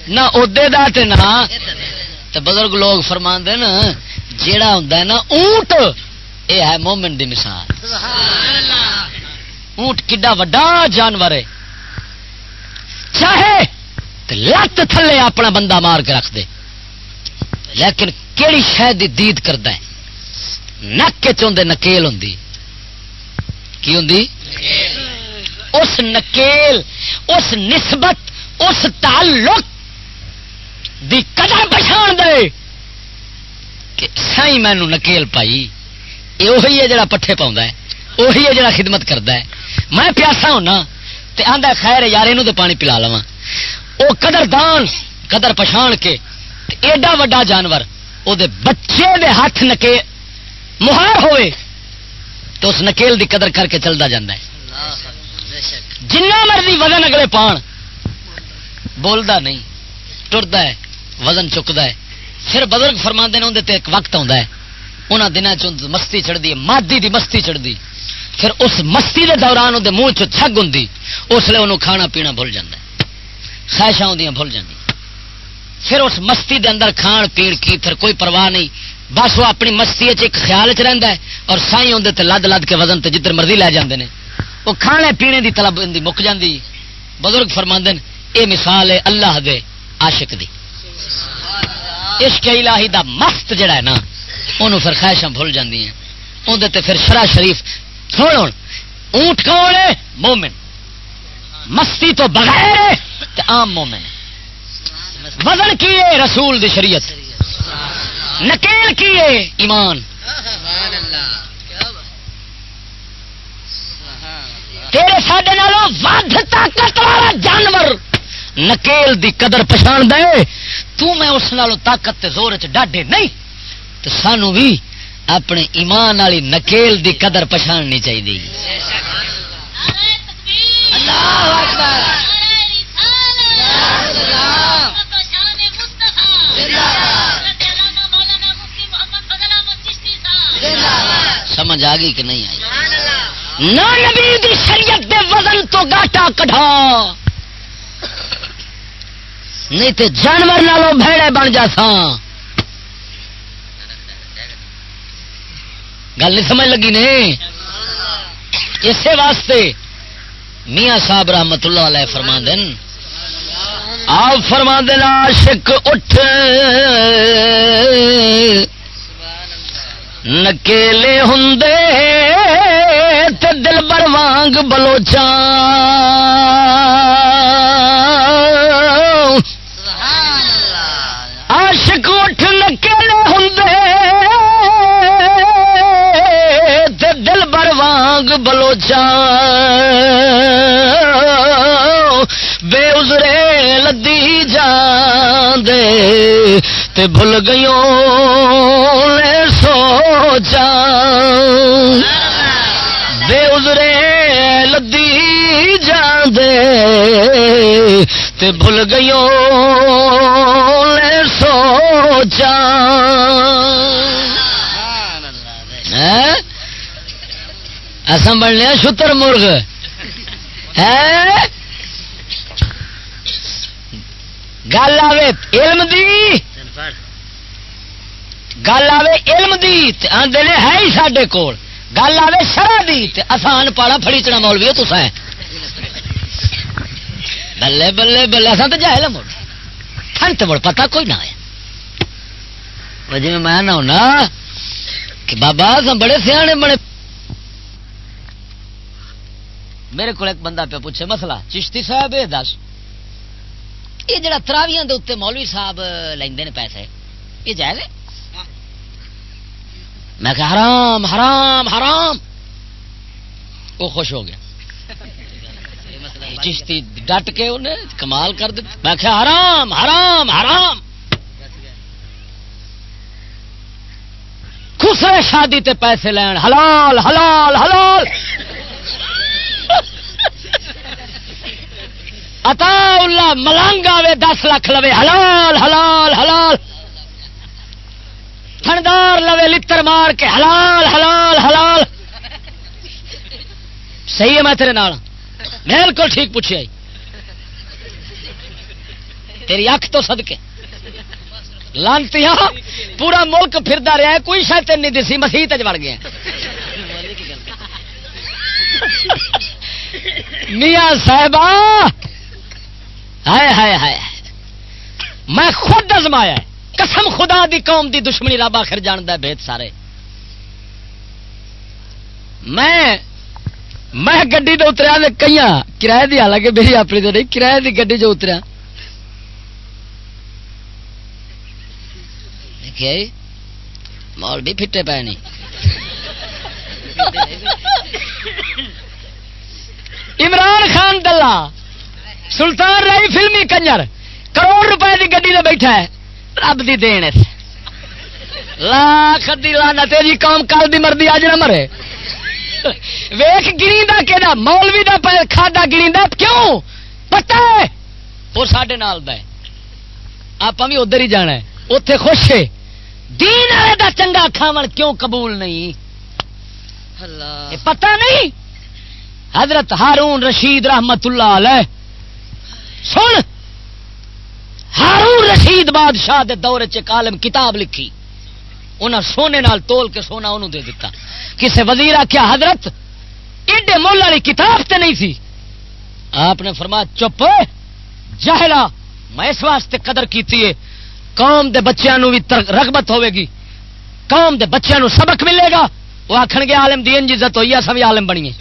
نہ ادے دا نہ بزرگ لوگ فرما نا جیڑا ہوں نا اونٹ یہ ہے مومن دی مثال۔ اونٹ کڈا وڈا جانور ہے۔ چاہے لت تھلے اپنا بندہ مار کے رکھ دے۔ لیکن کہڑی شہ دی دید کرتا ہے؟ نک چاہتے نکیل ہوں کی ہوں اس نکیل، اس نسبت، اس تعلق دی قدر پچھان دے کہ سائی مینو نکیل پائی۔ یہ وہی ہے جڑا پٹھے پاؤں ہے وہی ہے جڑا خدمت کرتا ہے۔ میں پیاسا ہونا تے آندا خیر یار یہ پانی پلا لوا وہ قدر دان، قدر پچھان کے ایڈا وڈا جانور وہ بچے دے ہاتھ نکے، مہار ہوئے۔ تو اس نکیل دی قدر کر کے چلتا جا جنا مرضی وزن اگلے پان بولتا نہیں ٹرتا ہے، وزن چکتا ہے۔ پھر بزرگ فرما نے اندر ایک وقت آتا ہے۔ انہوں دنوں چ مستی چڑھتی ہے، مادی دی مستی چڑھتی پھر اس مستی دے دوران وہ منہ چگ ہوں اس لیے انہوں کھانا پینا بھول جاتا ہے۔ خواہشاں آدی بھول جاتی پھر اس مستی دے اندر کھان پین کی، پھر کوئی پرواہ نہیں۔ بس وہ اپنی مستی ایک خیال چ رہتا ہے اور سائی اندر لد لد کے وزن تے جدھر مرضی لے جاندے نے۔ وہ کھانے پینے دی طلب دی مک جاندی۔ بزرگ فرما اے مثال ہے اللہ دے عاشق دی۔ عشق الہی دا مست جڑا ہے نا انہوں پھر خواہشاں بھول جاندی ہیں۔ اندر تے پھر شرا شریف، سن اونٹ کون ہے؟ مومن۔ مستی تو بغیر عام مومن۔ وزن کیے رسول دی شریعت۔ نکیل کیے ایمان۔ تیرے سڈے ود طاقت والا جانور نکیل دی قدر پچھان دے۔ تو میں اس نالوں طاقت تے زور چ ڈاڈے نہیں۔ تو سانو بھی اپنے ایمان والی نکیل دی قدر پچھاننی چاہیے سمجھ آ گئی کہ نہیں آئی؟ نہ نبی دی شریعت دے وزن تو گاٹا کٹا نہیں تے جانور نالوں بھڑے بن جا سا گل نہیں سمجھ لگی نے؟ اسی واسطے میاں صاحب رحمت اللہ علیہ فرما دن آپ فرما دن عاشق اٹھ۔ نکیلے ہوں دل بر وانگ بلوچا عاشق اٹھ نکیلے ہوں دل بر وانگ بلوچا بے ازرے لدی جان دے تے بھول گئیوں لے سوچا۔ ہاں؟ بے ازرے لدی جان دے تے بھول گئیوں لے سوچا۔ اصل بننے شتر مرغ۔ ہاں؟ گل آئے علم دی؟ گل آئے علم دی آدھے نے ہے ہی سڈے کول۔ گل آئے شرح دی آسان پاڑا فڑی چنا مولوی تو بلے بلے بلے اصل تو جائے مڑ ٹھنڈ تو مڑ پتا کوئی نہ ہے جی میں نہ ہونا کہ بابا سن بڑے سیانے بڑے میرے کو ایک بندہ پہ پوچھے، مسئلہ، چشتی صاحب، یہ دس۔ یہ جڑا تراویاں دے اتنے مولوی صاحب لیندے نے پیسے، یہ جائز ہے؟ میں کہ حرام حرام حرام۔ وہ خوش ہو گیا۔ چشتی ڈٹ کے انہیں کمال کر دیا میں کہ حرام حرام حرام۔ خسرے شادی تے پیسے لین۔ حلال حلال حلال۔ اتا اللہ ملنگ آوے دس لاکھ لوے۔ حلال حلال حلال۔ تھندار لوے لتر مار کے حلال حلال حلال۔ صحیح ہے میں تیرے نال۔ بالکل ٹھیک پوچھے تیری اکھ تو سد کے لانتی پورا ملک پھردا رہا ہے، کوئی شاید نہیں دسی، مسیح بڑ گیا میاں صاحبہ، ہائے ہائے ہائے۔ میں خود ازمایا قسم خدا دی قوم دی دشمنی رب آخر جاند بےت سارے۔ میں میں گڈی تو اتریا کئی کرایہ دی، حالانکہ میری اپنی تو نہیں، کرایہ دی گڈی جو اتریا۔ مول بھی پھٹے پے نہیں عمران خان دلہ، سلطان رائی فلمی کنجر، کروڑ روپے کی گڈی میں بیٹھا ہے۔ رب دی دین لاکھ دی لانا تیری قوم کل دی مردی اج نہ مرے۔ ویخ گری دا کہ مولوی دا کھادا گری دا کیوں؟ پتہ ہے؟ وہ سڈے نال دا آپ بھی ادھر ہی جانا ہے۔ اتے خوش ہے۔ دین والے دا چنگا کھاون کیوں قبول نہیں؟ پتہ نہیں؟ حضرت ہارون رشید رحمت اللہ علیہ۔ سن۔ ہارون رشید بادشاہ دے دور چالم کتاب لکھی۔ انہیں سونے نال تول کے سونا انہوں دے دیتا کسے وزیر آخیا حضرت، ایڈے مول والی کتاب تے نہیں سی آپ نے فرمایا، چپ جہلا میں اس واسطے قدر کیتی ہے قوم دے بچیاں نو بھی رغبت ہوے گی۔ قوم دے بچیاں نو سبق ملے گا۔ وہ آخر گے، عالم دی عزت ہوئی ہے سب عالم بنیے۔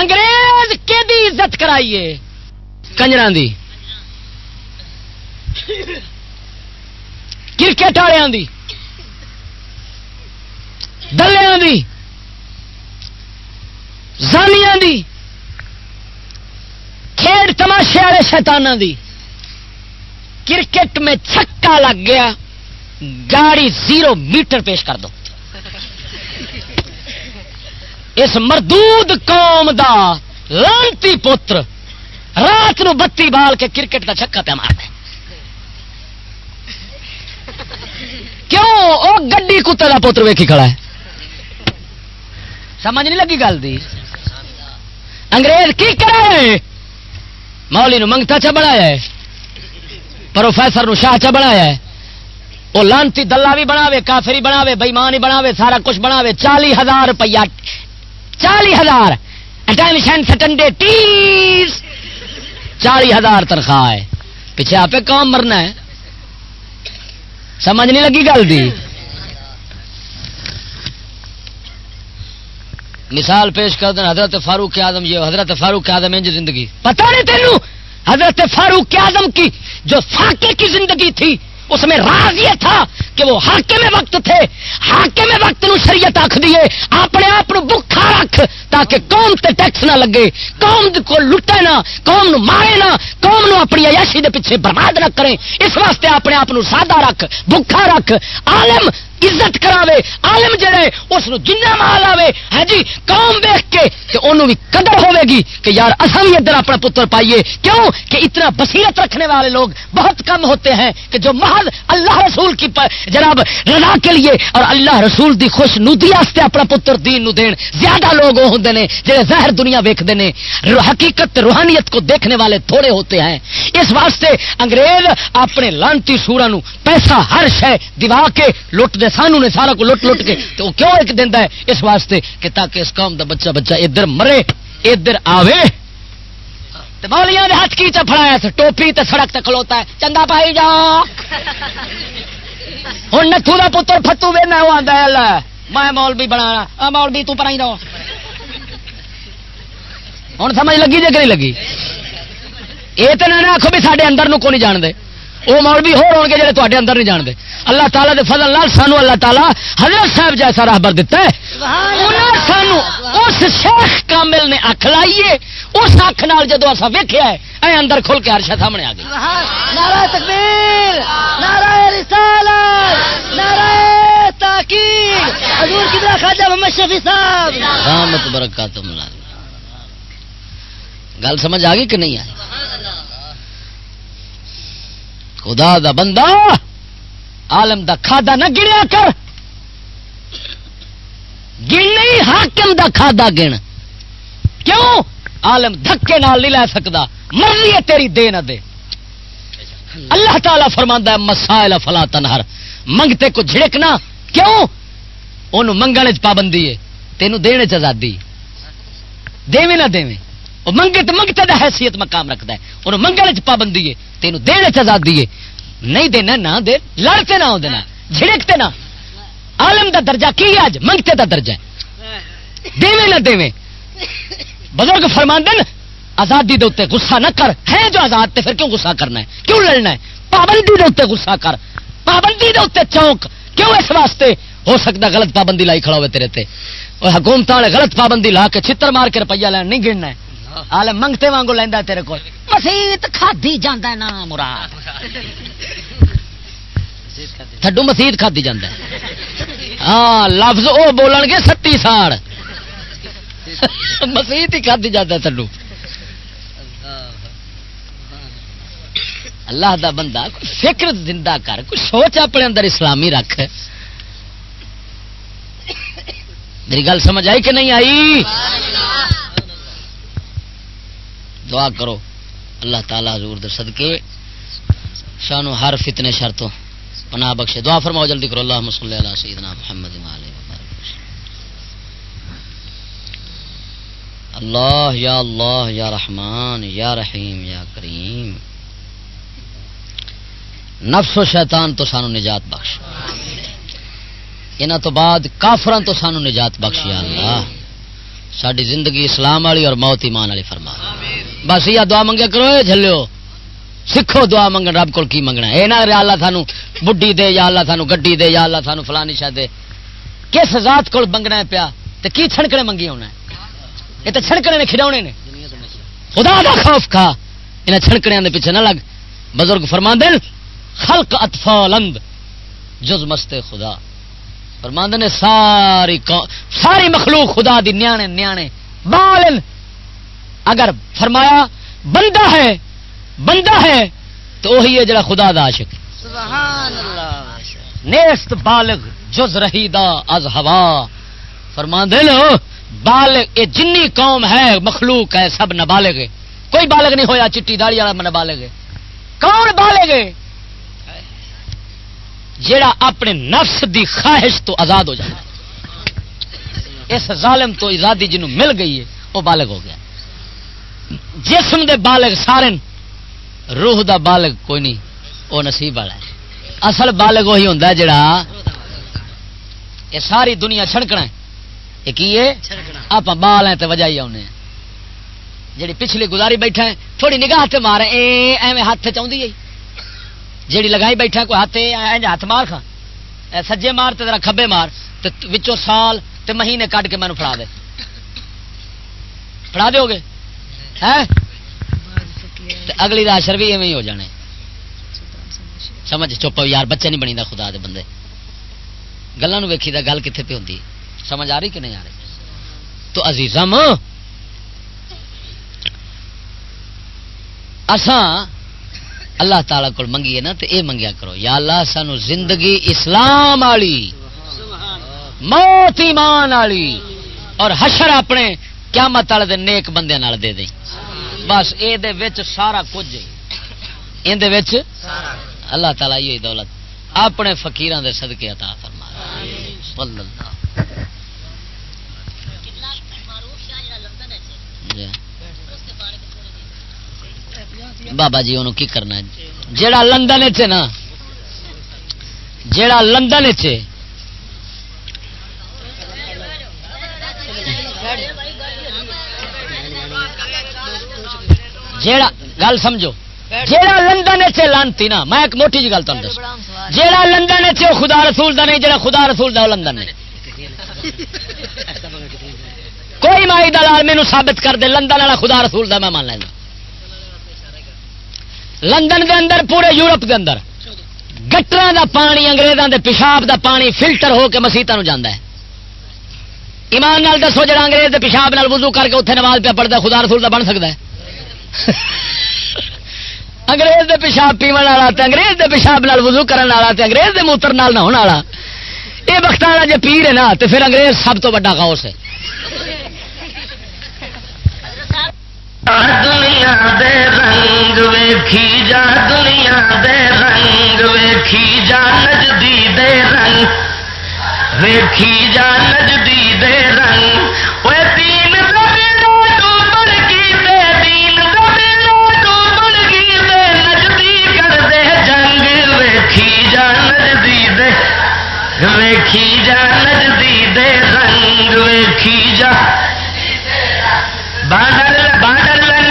انگریز کہ عزت کرائیے۔ کنجر دی۔ کرکٹ والوں دی۔ دلیا دی۔ زانیاں دی۔ کھیڈ تماشے والے شیتانہ دی۔ کرکٹ میں چھکا لگ گیا۔ گاڑی زیرو میٹر پیش کر دو۔ اس مردود قوم دا لانتی پوتر رات نو بتی بال کے کرکٹ کا چھکا پہ مارتا کیوں؟ وہ گڈی کتے کا پوتر ویکھی کھڑا ہے۔ سمجھ نہیں لگی گل دی۔ انگریز کی کرے؟ مولی نو منگتا چا بنایا ہے۔ پروفیسر نو شاہ چا بنایا ہے۔ وہ لانتی دلہ بھی بناوے، کافری بناوے بےمان ہی بناوے، سارا کچھ بناوے چالی ہزار روپیہ چالی ہزار۔ سٹنڈے چالی ہزار تنخواہ ہے۔ پیچھے آپ کام مرنا ہے۔ سمجھ نہیں لگی گل دی۔ مثال پیش کر دیں، حضرت فاروق اعظم، یہ حضرت فاروق اعظم انج زندگی۔ پتہ نہیں تینوں، حضرت فاروق اعظم کی جو فاقے کی زندگی تھی۔ اس میں راز یہ تھا کہ وہ حاکم وقت تھے۔ حاکم وقت نو شریعت آخ دیے اپنے آپ بکھا رکھ تاکہ قوم تے ٹیکس نہ لگے۔ قوم کو لٹے نہ، قوم نو مارے نہ، قوم نو اپنی عیاشی دے پیچھے برباد نہ کرے اس واسطے اپنے آپ سادہ رکھ، بکھا رکھ۔ عالم عزت کراوے، عالم جڑے اس جنہ مال آوے۔ ہے جی قوم دیکھ کے کہ انہوں بھی قدر ہوے گی کہ یار اصل بھی ادھر اپنا پتر پائیے۔ کیوں؟ کہ اتنا بصیرت رکھنے والے لوگ بہت کم ہوتے ہیں کہ جو محض اللہ رسول کی جناب، رضا کے لیے اور اللہ رسول دی خوش نودی واسطے اپنا پتر دین نو دین۔ زیادہ لوگ وہ ہوں نے جڑے ظاہر دنیا ویکتے ہیں حقیقت روحانیت کو دیکھنے والے تھوڑے ہوتے ہیں۔ اس واسطے انگریز اپنے لانتی سورا نو پیسہ ہر شہ دوا کے لٹ دے سانو نے سارا کو لٹ لٹ کے تو کیوں ایک دینا ہے؟ اس واسطے کہ تاکہ اس قوم دا بچہ بچہ ادھر مرے، ادھر آوے۔ مولیاں ہاتھ کی چفڑایا ٹوپی تے سڑک تے کھلوتا ہے۔ چندا پائی جا۔ ہوں نتھو کا پتر فتو وے نہ آتا میں مولوی بنا مولوی تو پر ہی رہو۔ ہوں سمجھ لگی جی کہ نہیں لگی؟ یہ تو نہ آخو بھی سارے اندر کو نہیں جانتے وہ مولوی ہو ہو گے جڑے تے اندر نہیں جانتے۔ اللہ تعالیٰ دے فضل لال سانو اللہ تعالیٰ حضرت صاحب جیسا راہبر دیتا ہے۔ سانو اس شیخ کامل نے اکھ لائیے اس اکھ نال جدو اصا ویکیا ہے اے اندر کھل کے ہرشا سامنے آ گئی۔ نعرہ تکبیر نعرہ رسالت نعرہ تاکید۔ حضور کی خواجہ محمد شفیع صاحب۔ رحمت برکات گل سمجھ آ گئی کہ نہیں آئی؟ خدا دا بندہ عالم دا کھادا نہ گنیا کر۔ گن نہیں حاکم دا کھادا گن۔ کیوں؟ عالم دھکے نال نہیں لے سکتا مرضی ہے تیری دے نہ دے۔ اللہ تعالیٰ فرما ہے، مسائل فلا تنہر۔ منگتے کو جھڑکنا۔ کیوں؟ ان منگنے چ پابندی ہے۔ تینوں دینے چ آزادی۔ دے نہ دے وہ منگے تو منگتے دا حیثیت مقام رکھتا ہے۔ انہوں منگنے چ پابندی ہے تینوں دینے چ آزادی ہے۔ نہیں دینا نہ دے، لڑتے نہ ہو دینا، جھڑکتے نہ۔ عالم دا درجہ کی ہے اج منگتے دا درجہ دے نہ دے بزرگ فرماندن آزادی دے غصہ نہ کر۔ ہے جو آزاد، تے پھر کیوں غصہ کرنا ہے؟ کیوں لڑنا ہے؟ پابندی دے غصہ کر۔ پابندی دے چونک۔ کیوں اس واسطے؟ ہو سکتا غلط پابندی لائی کھڑا ہوئے تیرے تے۔ اور حکومت والے غلط پابندی لا کے چھتر مار کے روپیہ لین نہیں گننا ہے۔ آل منگتے وانگو لینا تیرے کو مسیت کھادی جانا نا مراد تھڈو مسیت کھادی جانا ہاں لفظ وہ بولن گے ستی ساڑ مسیت ہی کھدی جاتا تھڈو اللہ دا بندہ کوئی فکر زندہ کر کوئی سوچ اپنے اندر اسلامی رکھ میری گل سمجھ آئی کہ نہیں آئی دعا کرو۔ اللہ تعالیٰ حضور در صدقے شانو ہر فتنے شرطوں پناہ بخشے۔ دعا فرماؤ، جلدی کرو۔ اللہ صلی اللہ سیدنا محمد اللہ یا اللہ یا رحمان یا رحیم یا کریم۔ نفس و شیطان تو سانو نجات بخش۔ انہوں تو بعد کافران تو سانو نجات بخش یا اللہ۔ ساری زندگی اسلام والی اور موت ایمان والی فرما۔ بس یہ دعا منگیا کرو جلو سکھو دعا منگن، رب کو کی منگنا یہ نہ اللہ سانو بڈی دے، یا اللہ سانو گڈی دے، یا اللہ سانو فلانی شاہ دے۔ کس ذات کو منگنا ہے پیا؟ تو کی چھڑکنے منگی ہونا ہے؟ یہ تو چھڑکنے نے کھڑونے نے۔ خدا دا خوف کھا۔ انہیں چھڑکنے کے پیچھے نہ لگ۔ بزرگ فرما دل خلق اطفالند جز مست خدا۔ فرماند نے، ساری ساری مخلوق خدا دی نیانے نیانے۔ بالن اگر فرمایا بندہ ہے بندہ ہے تو وہی ہے جڑا خدا دا عاشق نیست بالغ جز رہی دا از ہوا۔ فرما لو بالغ یہ جنی قوم ہے مخلوق ہے سب نابالغ کوئی بالغ نہیں ہویا چٹی داڑی والا نابالغ کون بالغ جیڑا اپنے نفس دی خواہش تو آزاد ہو جائے اس ظالم تو آزادی جنوں مل گئی ہے وہ بالغ ہو گیا۔ جسم دے بالغ سارے روح دا بالغ کوئی نہیں، وہ نصیب والا ہے۔ اصل بالغ وہی ہوں جڑا یہ ساری دنیا چھڑکنا ہے۔ یہ کی آپ بال ہیں تو وجہ ہی آنے جی پچھلی گزاری بیٹھا ہے، تھوڑی نگاہ تے مارے اے، ایویں ہاتھ چاہتی ہے۔ جیڑی لگائی بیٹھا کوئی ہاتھ ہاتھ مار کھا۔ سجے مار تو ذرا کھبے مار وچوں سال تے مہینے کٹ کے مینو فڑا دے۔ فڑا دو گے اگلی راشر بھی ایویں ہو جانے۔ سمجھ، چپ یار، بچے نہیں بنی دا خدا دے بندے۔ گلوں ویکھی دا گل کتنے پہ ہوتی سمجھ آ رہی کہ نہیں آ رہی؟ تو عزیزم اساں اللہ تعالی کو منگیے نا تو اے منگیا کرو۔ یا اللہ، سانو زندگی اسلام والی موت ایمان والی اور حشر اپنے قیامت والے نیک بندے دے دیں۔ بس اے دے وچ سارا کچھ ہے۔ ان دے وچ اللہ تعالی یہ دولت اپنے فقیراں دے صدقے عطا فرما صلی اللہ۔ جی۔ بابا جی انہوں کی کرنا ہے؟ جیڑا لندن چ نا جیڑا لندن چ جیڑا گل سمجھو۔ جیڑا لندن چ لانتی نا میں ایک موٹی جی گل تم دس جیڑا لندن چ خدا رسول دا نہیں جیڑا خدا رسول دا لندن نے کوئی مائی دلال مینو ثابت کر دے لندن والا خدا رسول دا میں مان لینا۔ لندن دے اندر پورے یورپ دے اندر۔ گٹر دا پانی انگریزاں دے پیشاب دا پانی فلٹر ہو کے مسیطا جانا ہے۔ ایمان نال دسو جڑا انگریز دے پیشاب نال وضو کر کے اتنے نماز پہ پڑھتا خدا رسول دا بن سکتا ہے۔ انگریز دے پیشاب پیو والا انگریز دے پیشاب نال وضو کرن والا تے انگریز دے موتر نال نہ ہونے والا۔ یہ وقت والا جی پیر ہے نا تو پھر انگریز سب تو بڑا غوث ہے۔ دنیا دے رنگ ویکھی جا، دنیا دے رنگ ویکھی جا، نجدی دے رنگ ویکھی جا، نجدی دے رنگ۔ وہ تین ڈوبن جا نجدی دے ویکھی جا نجدی دے رنگ ویکھی جا۔ بادل بادل